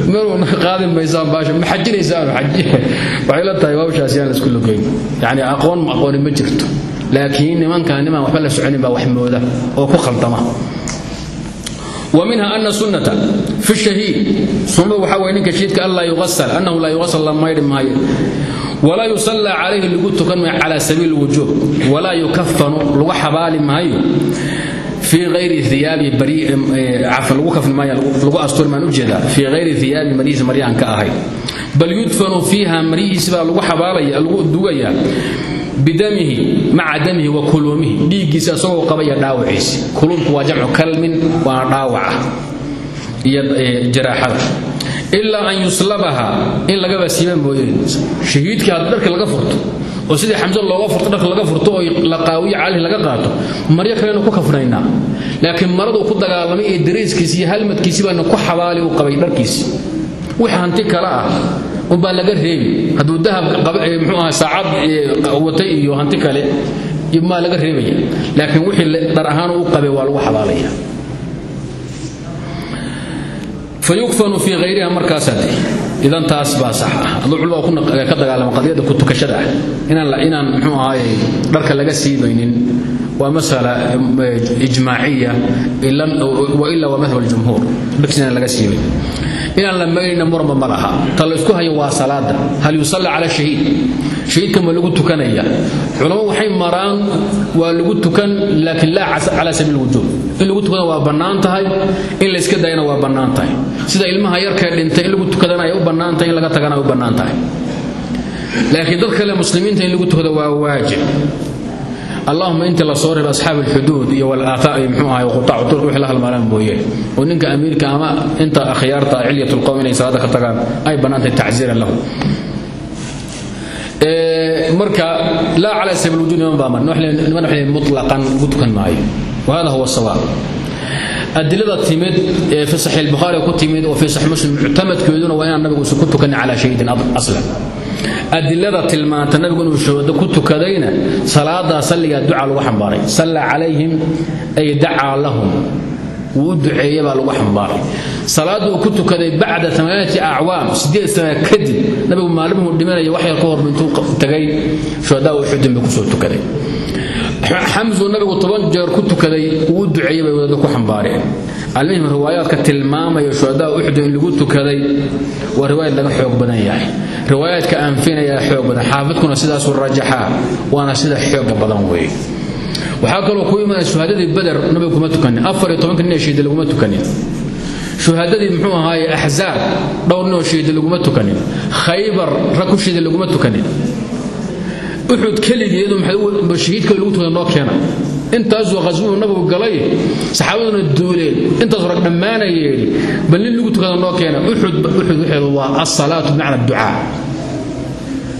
maruna qaadin maysaan baasha ma xajinaysaan waxay la tahay hawshaas yaan isku logeyn yacni aqoon ma aqooni ma jirto. Laakiin nimankaa nimaan waxba la soconin baa wax mooda oo ku khaldama minha ana sunata fi shahiid. Sunadu waxa wey ninka shahiidka an laa yuasal annahu laa yuasal la maydhi maayo. Walaa yusallaa calayhi lagu tukan maayo cala sabiili wujuub walaa yukafanu lagu xabaali fii ayri iyaabicafalagu kafni maaya lagu asturmaan u jeedaa fii hayri iyaabi marihiisa maryahan ka ahayd bal yudfanu fiiha maryihiisi baa lagu xabaalaya lagu dugayaa bidamihi maca damihi wa kuloomihi dhiiggiisa isagoo qabaya dhaawaciisi kuluumku waa jamcu kalmin waana dhaawaca iyo jaraaxada ilaa an yuslabaha in lagabasiiba mooye shahiidkii haddii dharka laga furto oo sidii xamse looga furto dharka laga furto oo la qaawiyo cali laga qaato maryo kalena ku kafnaynaa laakiin maradu ku dagaalamay ee dariiskiisi iyo halmadkiisi baana ku xabaali u qabay dharkiisi. Wix hanti kale ah unbaa laga reebi. Hadduu dahab mxuu aha saacad watay iyo hanti kale maa laga reebaya. Laakiin wixii dhar ahaan u qabay waa lagu xabaalaya fayukfanu fii hayriha markaasaad idan taas baa sax ah aduu culmada ka dagaalama qadiyadda ku tukashada ah inaan mxuu ahaaye dharka laga siibaynin waa masala ijmaaciya waila waa madhab aljumhuur. Dharkiis inaan laga siibay inaan la maynina murma ma laha. Ta la isku hayo waa salaada. Hal yusalla cala shahiid? Shahiidka ma lagu tukanaya. Culamo waxay maraan waa lagu tukan laakiin laa cala sabiil wujuub in lagu tukada waa bannaan tahay in layska dayana waa bannaan tahay. Sida ilmaha yarkee dhintay in lagu tukadana ay u bannaan tahay in laga tagana ay u bannaan tahay. Laakiin dad kale muslimiinta in lagu tukado waa waajib allahuma inta la soo reeba asxaab alxuduud iyo walaaaa iyo mxuu ahay qutaacu turq wixii la halmaalaan mooye oo ninka amiirka ama inta akhyaarta cilyat lqowm inay salaada ka tagaan ay bannaantahay tacziiran lahu. Marka laa cala wujud niman baa mar niman waxay mutlaqan lagu tukan maayo wahada huwa sawaab. Adilada timid ee fi saxiix albukhaari ku timid oo fi saxiix muslim muctamadkeeduna waa inaan nabigu ku tukanin calaa shahidin aslan adilada tilmaanta nabigu inuu shahado ku tukadayna salaadaa salligaa ducaa lagu xambaaray. Salla calayhim ay dacaa lahum. Wuu u duceeye baa lagu xambaaray. Salaadda uu ku tukaday bacda amaanati acwaam sideed sana kadib nabigu maalimuu dhimanaya wax yar ka hor intuu tagay. Shuhadaa uxudin buu ku soo tukaday. Xamsuu nabigu toban jeer ku tukaday uu u duceeyey bay waddada ku xambaareen. Almihim riwaayaadka tilmaamaya shuhadaa uxudin in lagu tukaday waa riwaayad laga xoog badan yahay riwaayaadka aanfinaya xoog badan. Xaafidkuna sidaasuu rajaxaa waana sida xooga badan weeye waxaa kaloo ku imanaya shuhadadii bader nabiga kuma tukanin. Afar iyo tobanka nin ee shiida laguma tukanin. Shuhadadii muxuu ahaaye axzaab dhowr ninoo shiida laguma tukanin. Khaybar rag ku shiida laguma tukanin. Uxud keligeedu shahiidka lagu tukada noo keena intaasuu qaswuhu nabigu galay saxaabaduna duuleen intaasuu rag dhammaana bal nin lagu tukada keena uxud waa asalaatu bimacna ducaa.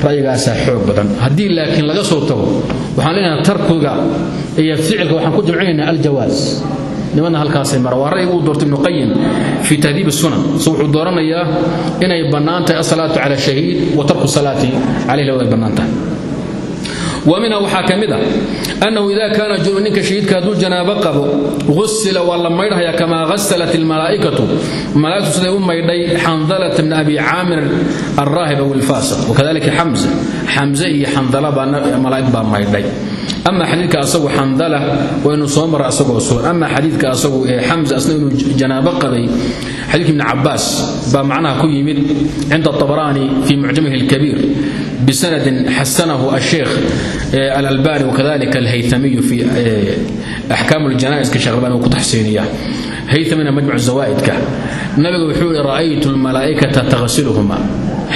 Ra'yigaasaa xoog badan. Haddii laakiin laga soo tago waxaan leenahay tarkiga iyo ficilka waxaan ku jamcinaynaa aljawaas nimanna halkaasay mara waa ra'yigu uu doortay ibnu qayim fii tahdiib sunan so wuxuu dooranayaa inay bannaan tahay asalaatu cala shahiid wa tarku salaati calayh lawada ay bannaan wa minha waxaa ka mid ah annahu ida kaana junub ninka shahiidka hadduu janaabo qabo husila waa la maydhahaya kamaa hasalat ilmalaa'ikatu malaa'igtu siday u maydhay xandalata bna abi caamir alraahib aw ilfaasiq wakadalika xamza xamze iyo xandala baa malaa'ig baa maydhay. Ama xadiidka asagu xandala waynu soo mara asagoo sugan. Ama xadiidka asagu ee xamza asna inuu janaabo qabay xadiidka ibni cabaas baa macnaha ku yimid cinda abraani fii mucjamihi alkabiir. bisanadin xasanahu الsheikh alalbani wakadalika alhaytamiyu fi axkaam اljanaa'iska sheekh albani uu ku taxsiiniya haytamina majmuc zawaa'idka nabiga wuxuu yihi ra'aytu اlmalaa'ikata taghsiluhuma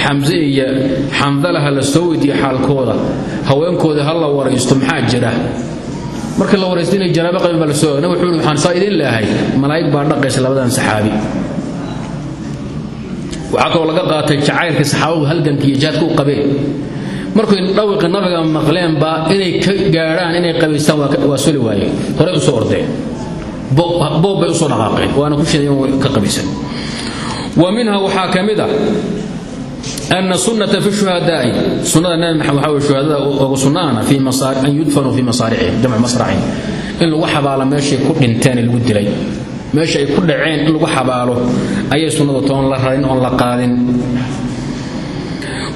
xamse iyo xandalaha la soo weydiiye xaalkooda haweenkooda ha la waraysto maxaa jira marka la waraysto inay janaabo qabin baa la soo nabig wuxuu waxaan saa idin leehay malaa'ig baa dhaqaysa labadan saxaabi waxaa kaloo laga qaatay jacaylka saxaabagu halganka iyo jihaadka qabeen. Markay dhawiqa nabiga maqleenba inay ka gaadhaan inay qabaystaan waa suli waayeen horey u soo ordeen. Boob bay u soo dhaqaaqeen waana ku shidayen ka qabaysan. Wa minha waxaa ka mid ah a ana sunata fi shuhadaai sunada nabi maxamed waxa wey shuhadada ugu sunnaana an yudfanuu fii masaaricihim jamc masracihim in lagu xabaala meeshay ku dhinteen lagu dilay meesha ay ku dhaceen in lagu xabaalo ayay sunnadu toon la rarin oon la qaadin.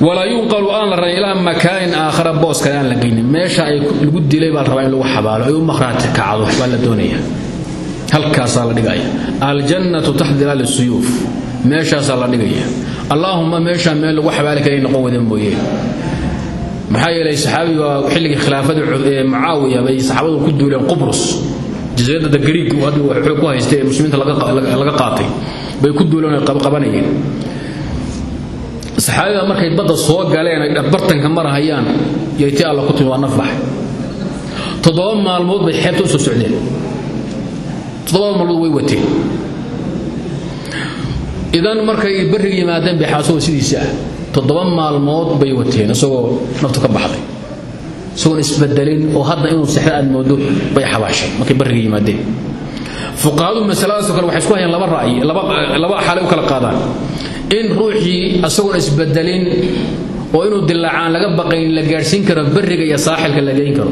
Walaa yunqalu aan la rarin ilaa makaanin aakhara booskale aan la geynin. Meesha ay lagu dilay baa la rabaa in lagu xabaalo. Ay u makhraati kacdo baa la doonaya. Halkaasaa la dhigaya. Aljannatu taxdira lisuyuuf meeshaasaa la dhigaya. Allaahuma meeshaa meel lagu xabaali kara noqon wada mooye. Maxaa yeelay saxaabiga xilligii khilaafada mucaawiya bay saxaabadu ku duuleen qubrus gariig hadda waxay ku haystay ee muslimiinta laga qaatay. Bay ku qabqabanayeen saxaabiga markay badda soo galeen ay bartanka marahayaan yayti alla ku timi waa naf baxay toddoba maalmood bay xeebta u soo socdeen. Toddoba maalmood way wateen. Idan markay barriga yimaadeen bay sidiisa ah toddoba maalmood bay wateen isagoo naftu ka baxday isagoon isbedelin oo hadda inuu sexda aad moodo bay xabaashay markay barriga yimaadeen. Fuqahadu masaladaasoo kale waxay isku hayaan laba ra'yi laba xaalay u kala qaadaan. In ruuxii isagoon isbedelin oo inuu dilaacaan laga baqayn la gaadhsiin karo barriga iyo saaxilka la geyn karo.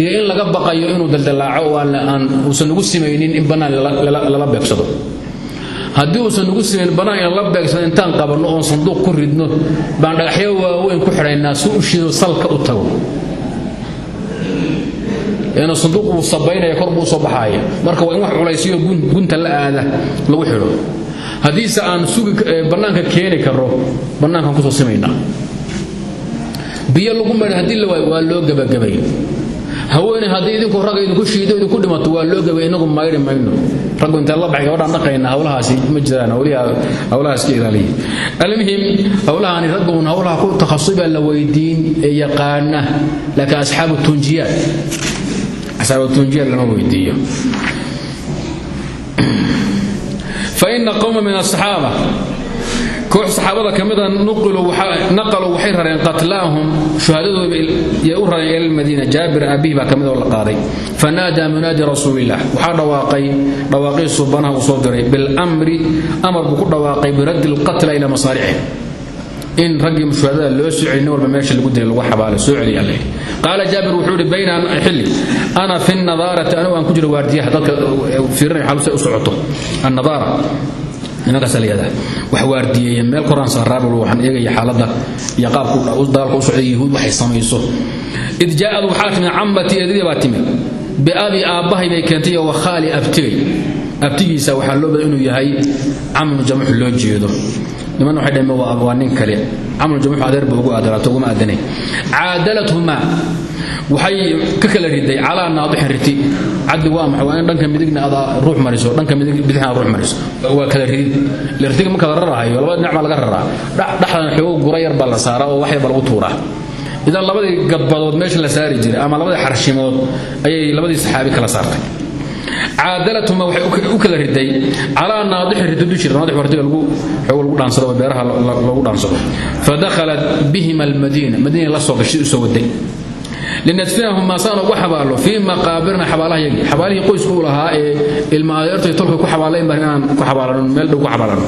Iyo in laga baqayo inuu daldallaaco oo aan uusan ugu simaynin in bannaan lala beegsado haddii uusan nagu simayn bannaan in la beegsano intaan qabanno oon sanduuq ku ridno baan dhagaxyo waaweyn ku xidhaynaa si u shido salka u tago. Ina sanduuq uu sabaynaya kor buu soo baxaaya. Marka waa in wax culaysiyo gunta la aada lagu xidho. Haddiise aan sugi bannaanka keeni karo bannaankaan ku soo simaynaa. Biyo lagu maydha haddii la waayo waa loo gebagabay haweeney haddii idinku ragga idinku shiido idinku dhimato waa loo gabay inagu maydhi mayno. Raggu intee la baxay gabadhaan dhaqayna hawlahaasi ma jiraan hawlaha iska ilaaliya. Almuhim hawlahaani raggun hawlaha ku takhasubaa la weydiin ee yaqaana laakiin asxaabu tunjiyaad asxaabu tunjiyaad lama weydiiyo. Faina qowma min asaxaaba koox saxaabada ka mida naqaluu waxay rareen qatlaahum shuhadadooda yay u rareen ila lmadiina jaabir abihi baa ka la qaaday. Fanaadaa munaadi rasuulilah waxaa dhawaaqay dhawaaqii subanaha uu soo diray bilmri amar buu ku dhawaaqay biraddi lqatla ila masaaricihim in raggii shuhadada loo soo walba meesha lagu dilay lagu xabaalo soo celiya alle qaala jaabir wuxuu ihi bayna xilli ana fi nadaarati anigu ku jiro waardiyaha dadka fiirinaya xalusay u socoto. Annadaara wax waardiyeeya meel koraan saaraabul waxaan eegaya xaaladda iyo qaabku dagaalku u socday yuhuud waxay samayso. Id jaa'ad waxaa timid cambatii eedadii baa timid. Biabi aabbahay bay keentay wa khaali abtigay. Abtigiisa waxaa loo bada inuu yahay camnu jamuxu loo jeedo niman waxay dhaheen waa nin kale. Camnu jamuxu adeer buu ugu aadalaato uguma aadanay caadalathumaa waxay ka kala riday calaa naadixin riti. Cadli waa maxay? Waa in dhanka midigna aad ruux mariso dhanka bidixna aad ruux mariso. Waa kala ridid ritiga marka la rarahayo labada dhinac laga raraa dhexdan xoogo gura yar baa la saaraa oo wax lagu tuuraa. Idan labadii gadbadood meesha la saari jiray ama labadii xarshimood ayay labadii saxaabi kala saartay caadalatuma waxay u kala riday calaa naadixi rido dushir naadix waa lagu xoogo lagu dhaansado beeraha lagu dhaansado. fa dakhalat bihima almadiina madiina la soo gashay soo waday. linadfinahumaa saan ugu xabaalo fii maqaabirna xabaalahayagii xabaalihii qoysku lahaa ee ilma tolka ku xabaalayn bari ku xabaalano meel dhow ku xabaalano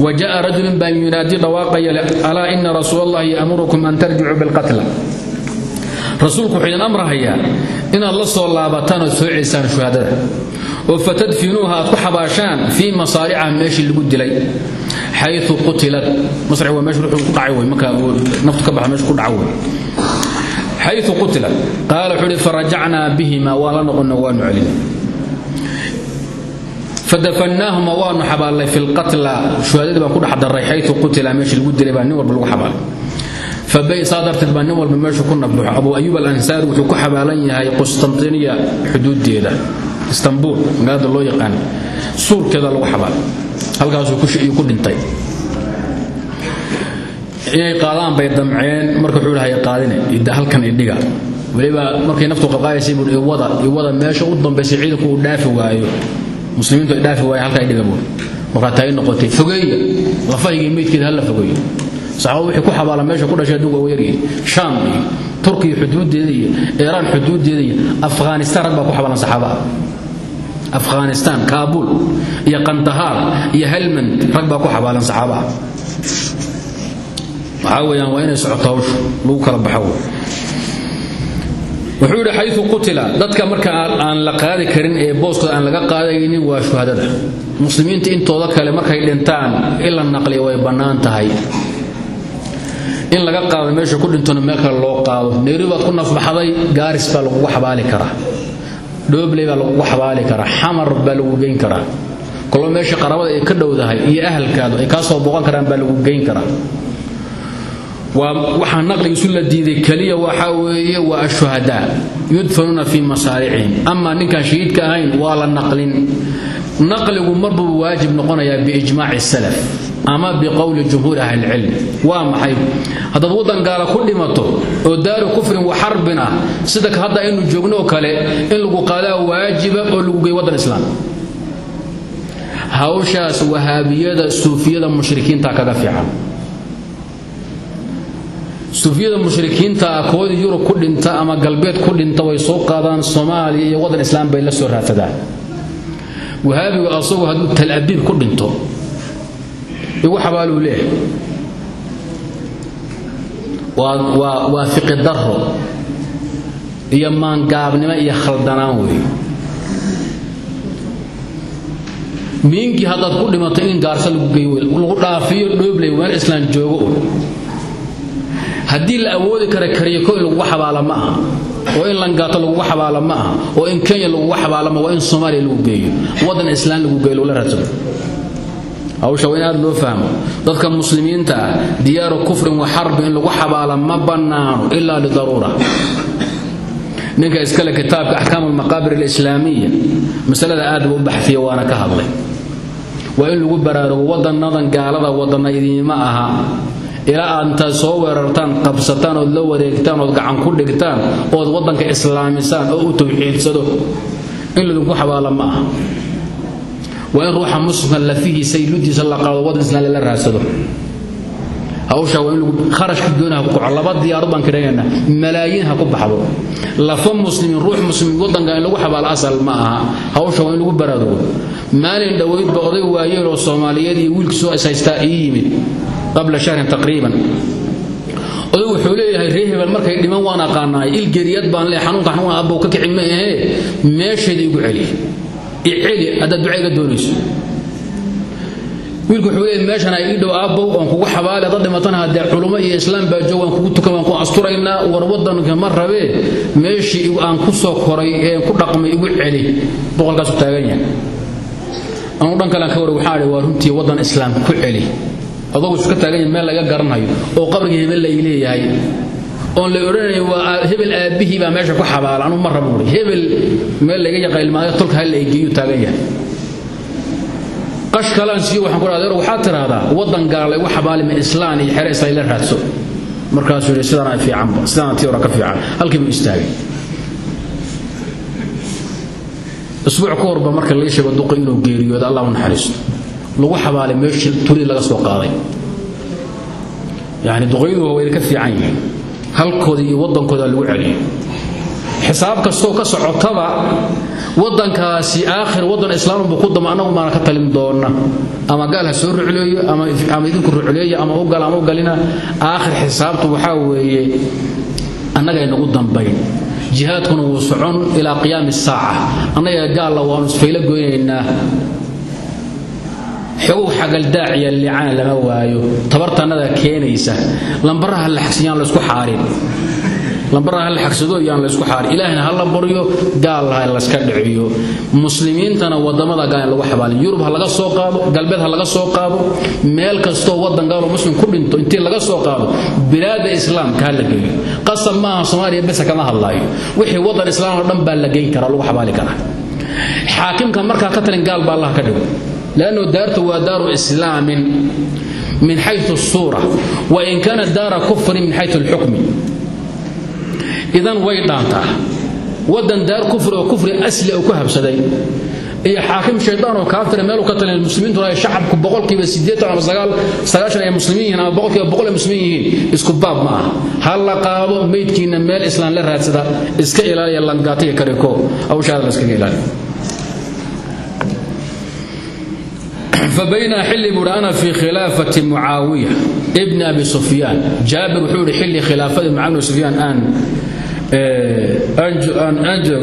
wa rajulun baan yunaadi dhawaaqaya alaa ina rasuul allahi ya'murukum an tarjicuu rasuulku wuxuu idin amrahayaa inaad la soo laabataan ood soo celisaan shuhaadada oo fatadfinuuha aad ku xabaashaan fii masaaricaha meeshii lagu dilay xayu qutilat. Masri waa meesha ruuxu dhacay wey marka naftu ka baxa meesha ku dhaca wey xayu qutilat. Qaala wuxuu ihi farajacnaa bihima waan la noqonna waanu celinay fadafannaahuma waanu xabaallay fi lqatla shuhaadadii baan ku dhex darray xayu qutila meeshii lagu dilay baa nin walba fabaysaa darteed baa nin walba meeshu ku nabuxo abu ayub alansaari wuxuu ku xabaalan yahay qustantiniya xuduuddeeda istanbuul magaalada loo yaqaan suurkeeda lagu xabaal halkaasuu ku dhintay inay qaadaan bay damceen marka wuxuu dhahay qaadine halkan idhiga weliba markay naftu qabqaayaysay buui iwada iwada meesha u dambaysa ciidanku uu dhaafi waayo muslimiintu ay dhaafi waayo halkaa idhiga buuri markaa taay noqotay fogeeya lafahygii meydkeeda halla fogeeyo saxaabadu wixii ku xabaala meesha ku dhashay adugu yaryihiin shaam iyo turkiya xuduudeeda iyo iiraan xuduudeeda iyo afghanistan rag baa ku xabaalan saxaabaa afghanistan kaabul iyo qandahaar iyo helmand rag baa ku xabaalan saxaabaha waxaa weyaan waa inay socoto hawshu lagu kala baxo. Wuxuu yidhi xayu qutila. Dadka marka aan la qaadi karin ee booskooda aan laga qaadaynin waa shuhadada. Muslimiinta intooda kale markay dhintaan in la naqliya way bannaan tahay in laga qaado meesha ku dhintona meel kale loo qaado. Baad ku nafbaxday gaaris baa lagugu xabaali karaa. Dhoobley baa lagugu xabaali karaa. Xamar baa lagu geyn karaa. Kolo meesha qarabada ay ka dhowdahay iyo ahalkaadu ay kaa soo booqan karaan baa lagu geyn karaa. Waxaa naqligiisu la diiday keliya waxaa weeye waa ashuhadaa yudfanuuna fii masaaricihim amaa ninkaan shahiidka ahayn waa la naqlin. Naqligu marbuu waajib noqonayaa biijmaaci salaf ama biqowli jumhuuri ahlilcilm waa maxay? Haddaad waddan gaala ku dhimato oo daaru kufrin wa xarbin ah sida hadda aynu joogno oo kale in lagu qaadaa waajiba oo lagu geey waddan islaam. Hawshaas wahaabiyada suufiyada mushrikiinta kaga fiican. Suufiyada mushrikiinta ah koodii yurub ku dhinta ama galbeed ku dhinta way soo qaadaan soomaaliya iyo waddan islaam bay la soo raadsadaan. Wahaabigu asagu hadduu tal abiib ku dhinto igu xabaaluu leeyahay waa fiqi daro iyo maangaabnimo iyo khaldanaan weeye miinkii haddaad ku dhimato in gaarsa lagu geeyo lagu dhaafiyo dhoobley meel islaan joogo un haddii la awoodi kara karyako in lagugu xabaala ma oo in langaato lagugu xabaala ma aha oo in kenya lagugu xabaala waa in soomaaliya lagu geeyo waddan islaan lagu geeyo lagula raadsado hawsha waa in aad loo fahmo. Dadka muslimiinta ah diyaaru kufrin wa xarbi in lagu xabaala ma bannaano ilaa lidaruura. Ninka iskale kitaabka axkaam almaqaabir alislaamiya masalada aad buu u baxfiya waana ka hadlay. Waa in lagu baraarugo waddannadan gaalada waddanna idiima aha ilaa aad intaad soo weerartaan qabsataan ood la wareegtaan ood gacan ku dhigtaan ood waddanka islaamisaan oo u tawxiidsado. In ladinku xabaala ma aha waa ruuxa muslimka lafihiisa ludiisa la qaado waddan islaan lala raadsado hawsha waa in lagu kharashka doonaha ku kaco laba baan kidhanaynaa malaayiin ha ku baxdo. Lafa muslimiin ruux muslimiin waddanka lagu xabaalo asal ma aha. Hawsha waa in lagu baraarugo. Maalin dhoweydba oday waayeel oo soomaaliyeed iyo wiilkii soo ishaystaa ii qabla shahrin taqriiban. Oday wuxuu leeyahay ree markay dhiman waan aqaanaay ilgeriyad baan leeyahay. Xanuunka xanuun abbow ka kici ma ahee. Meesheeda iceli haddaad duca doonayso. Wiilku wuxuu leeyahay meeshan ay ii dhow aabbow oon kugu xabaali haddaad dhimatana haddee culummo iyo islaam baa joog waan kugu tukan waan ku asturaynaa war waddanka ma rabee meeshii aan ku soo koray ee ku dhaqmay igu celi. Boqolkaasu taagan yahay. Anu dhan kalean ka waray waxaa idhi waa runtii waddan islaam ku celi. Adogu iska taagan yahay meel laga garanhayo oo qabriga hebel leeyahay oon la odhanayo waa hebel aabbihii baa meesha ku xabaala. Anu ma rabo hebel meel laga yaqa ilmaaya tolka hal ay taagan yahay. Qash kalaan siiyo waxaan ku dhaha adeer waxaad tidhaahdaa waddan gaala igu xabaalima islaan iyo xere islaan la raadso. Markaasuu yidhi sidaana fiicanba sidaana tii ka fiican. Halkii buu istaagay. Isbuuc ka horba marka laga sheego duqa inuu geeriyooda allah u naxariisto. Lagu xabaalay meeshii turii laga soo qaaday. Yacni duqayadu waa wayna ka fiican yihiin halkooda iyo waddankooda lagu celiyo xisaab kastoo ka socotaba waddankaasi aakhir waddan islaambu ku dama maana ka talin doonna. Ama gaal ha soo rucleeyo ama idinku rucleeya ama u gal ama u galina aakhir xisaabtu waxaa weeye annagay nagu dambayn. Jihaadkuna wuu socon ilaa qiyaami saaca. Annaga gaalla waannu isfaylo goynaynaa xogow xagaldaaciya liicana lama waayo. Tabartannada keenaysa. Lambaraha la xagsiyaan laysku xaarin. Lambaraha ha la xagsado yaan laysku xaarin. Ilaahina ha la baryo gaal ha layska dhiciyo. Muslimiintana waddamada gaal lagu xabaalin. Yurub ha laga soo qaado galbeed ha laga soo qaado. Meel kastoo waddan gaalo muslim ku dhinto intii laga soo qaado bilaada islaamka ha la geeyo qasab maaha soomaaliya besa kama hadlaayo. Wixii waddan islaam oo dhan baa la geyn karaa lagu xabaali karaa. Xaakimka markaa ka talin gaal baa allah ka dhigo lannu daartu waa daaru islaamin min xayu suura wain kaana daara kufrin min xayu lxukmi idan way dhaantaa wadan daar kufri oo kufri asli u ku habsaday iyo xaakim shaydaan oo kaafira meelu ka talin muslimiintuna ay shacabku boqolkiiba sideetan ama sagaal sagaashan ay muslimiin yihiin ama boqolkiiba boqol ay muslimiin yihiin isku baab ma ah ha la qaado meydkiinna meel islaan la raadsada iska ilaaliya langaatiga kareeko fabaynaa xilli buuhi ana fii khilaafati mucaawiya bni abi sufyaan jaabir wuxuu ihi xilli khilaafadii mucaawiya abi sufyaan aan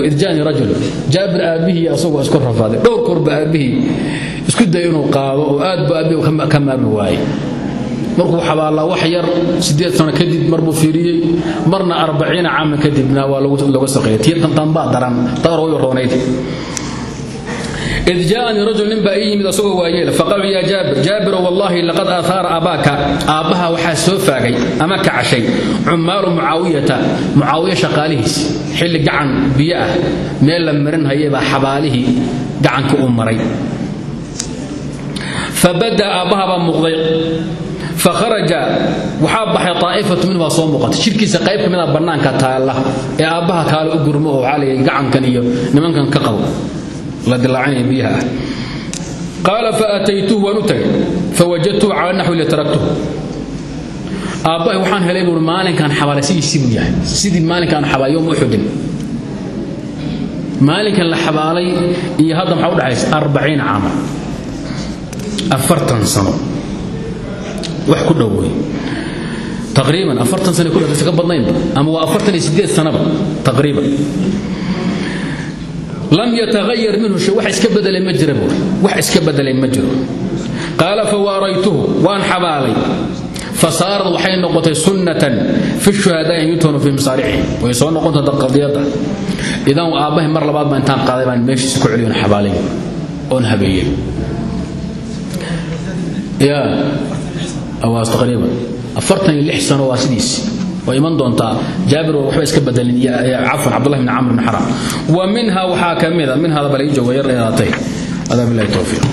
idjaani rajul jaabir aabbihii asagoo isku rafaaday dhowr korba aabbihii isku daya inuu qaado oo aad bu aabbihii ka maarmi waayey markuu xabaallaa wax yar sideed sano kadib marbuu fiiriyey marna arbaciina caaman kadibna waa lagu saqiyay tiya tantanbaa daran taar way roonayd id jaanii rajul nin baa ii yimid asagoo waayeel faqalu yaa jaabir jaabiro wallaahi laqad aaaara abaaka aabbaha waxaa soo faagay ama kacashay cumaalu mucaawiyata mucaawiya shaqaalihiis xilli gacan biyo ah meel la marinhayaybaa xabaalihii gacanka u maray fabada aabbahabaa muuqday fakharaja waxaa baxay aa'ifatu minhu baa soo muuqatay jirkiisa qayb ka mida bannaanka taalla ee aabbaha nimankan ka qabo la dilaacay biyaha. Qaala faataytuhu waan u tagay. Fawajadtuhu cala naxwi li taraktuhu aabbahay waxaan helay buuri maalinkaan xabaalay sidiisii yahay. Sidii maalinkaan xabaalay yowm uxudin maalinkan la xabaalay iyo hadda maxaa u dhaxaysa arbaciin caama. Afartan sano. Wax ku dhow wey afartan sano ku dhawaysa ka badnaynba ama afartan iyo sanaba taqriiban lam yatahayar minhu shay wax iska bedelay ma jira wax iska bedelay ma jiro. Qaala fawaaraytuhu waan xabaalay. Fasaarad waxay noqotay sunnatan fi shuhadaai an yutanu fii masaalixihim. Way soo noqonta qadiyadda idan aabbahay mar labaad baa intaan qaaday baan meeshiisa ku celiyon xabaalay oon habeeyey. Ya awaas taqriiban. Afartan lix sano waa iman doontaa jaabir oo waxba iska bedelin. Cafwan cabdullahi bn camr bn xaram wa minha waxaa ka mida min hada bal ii jooga yar dheeraatay adaa bilahi towfiiq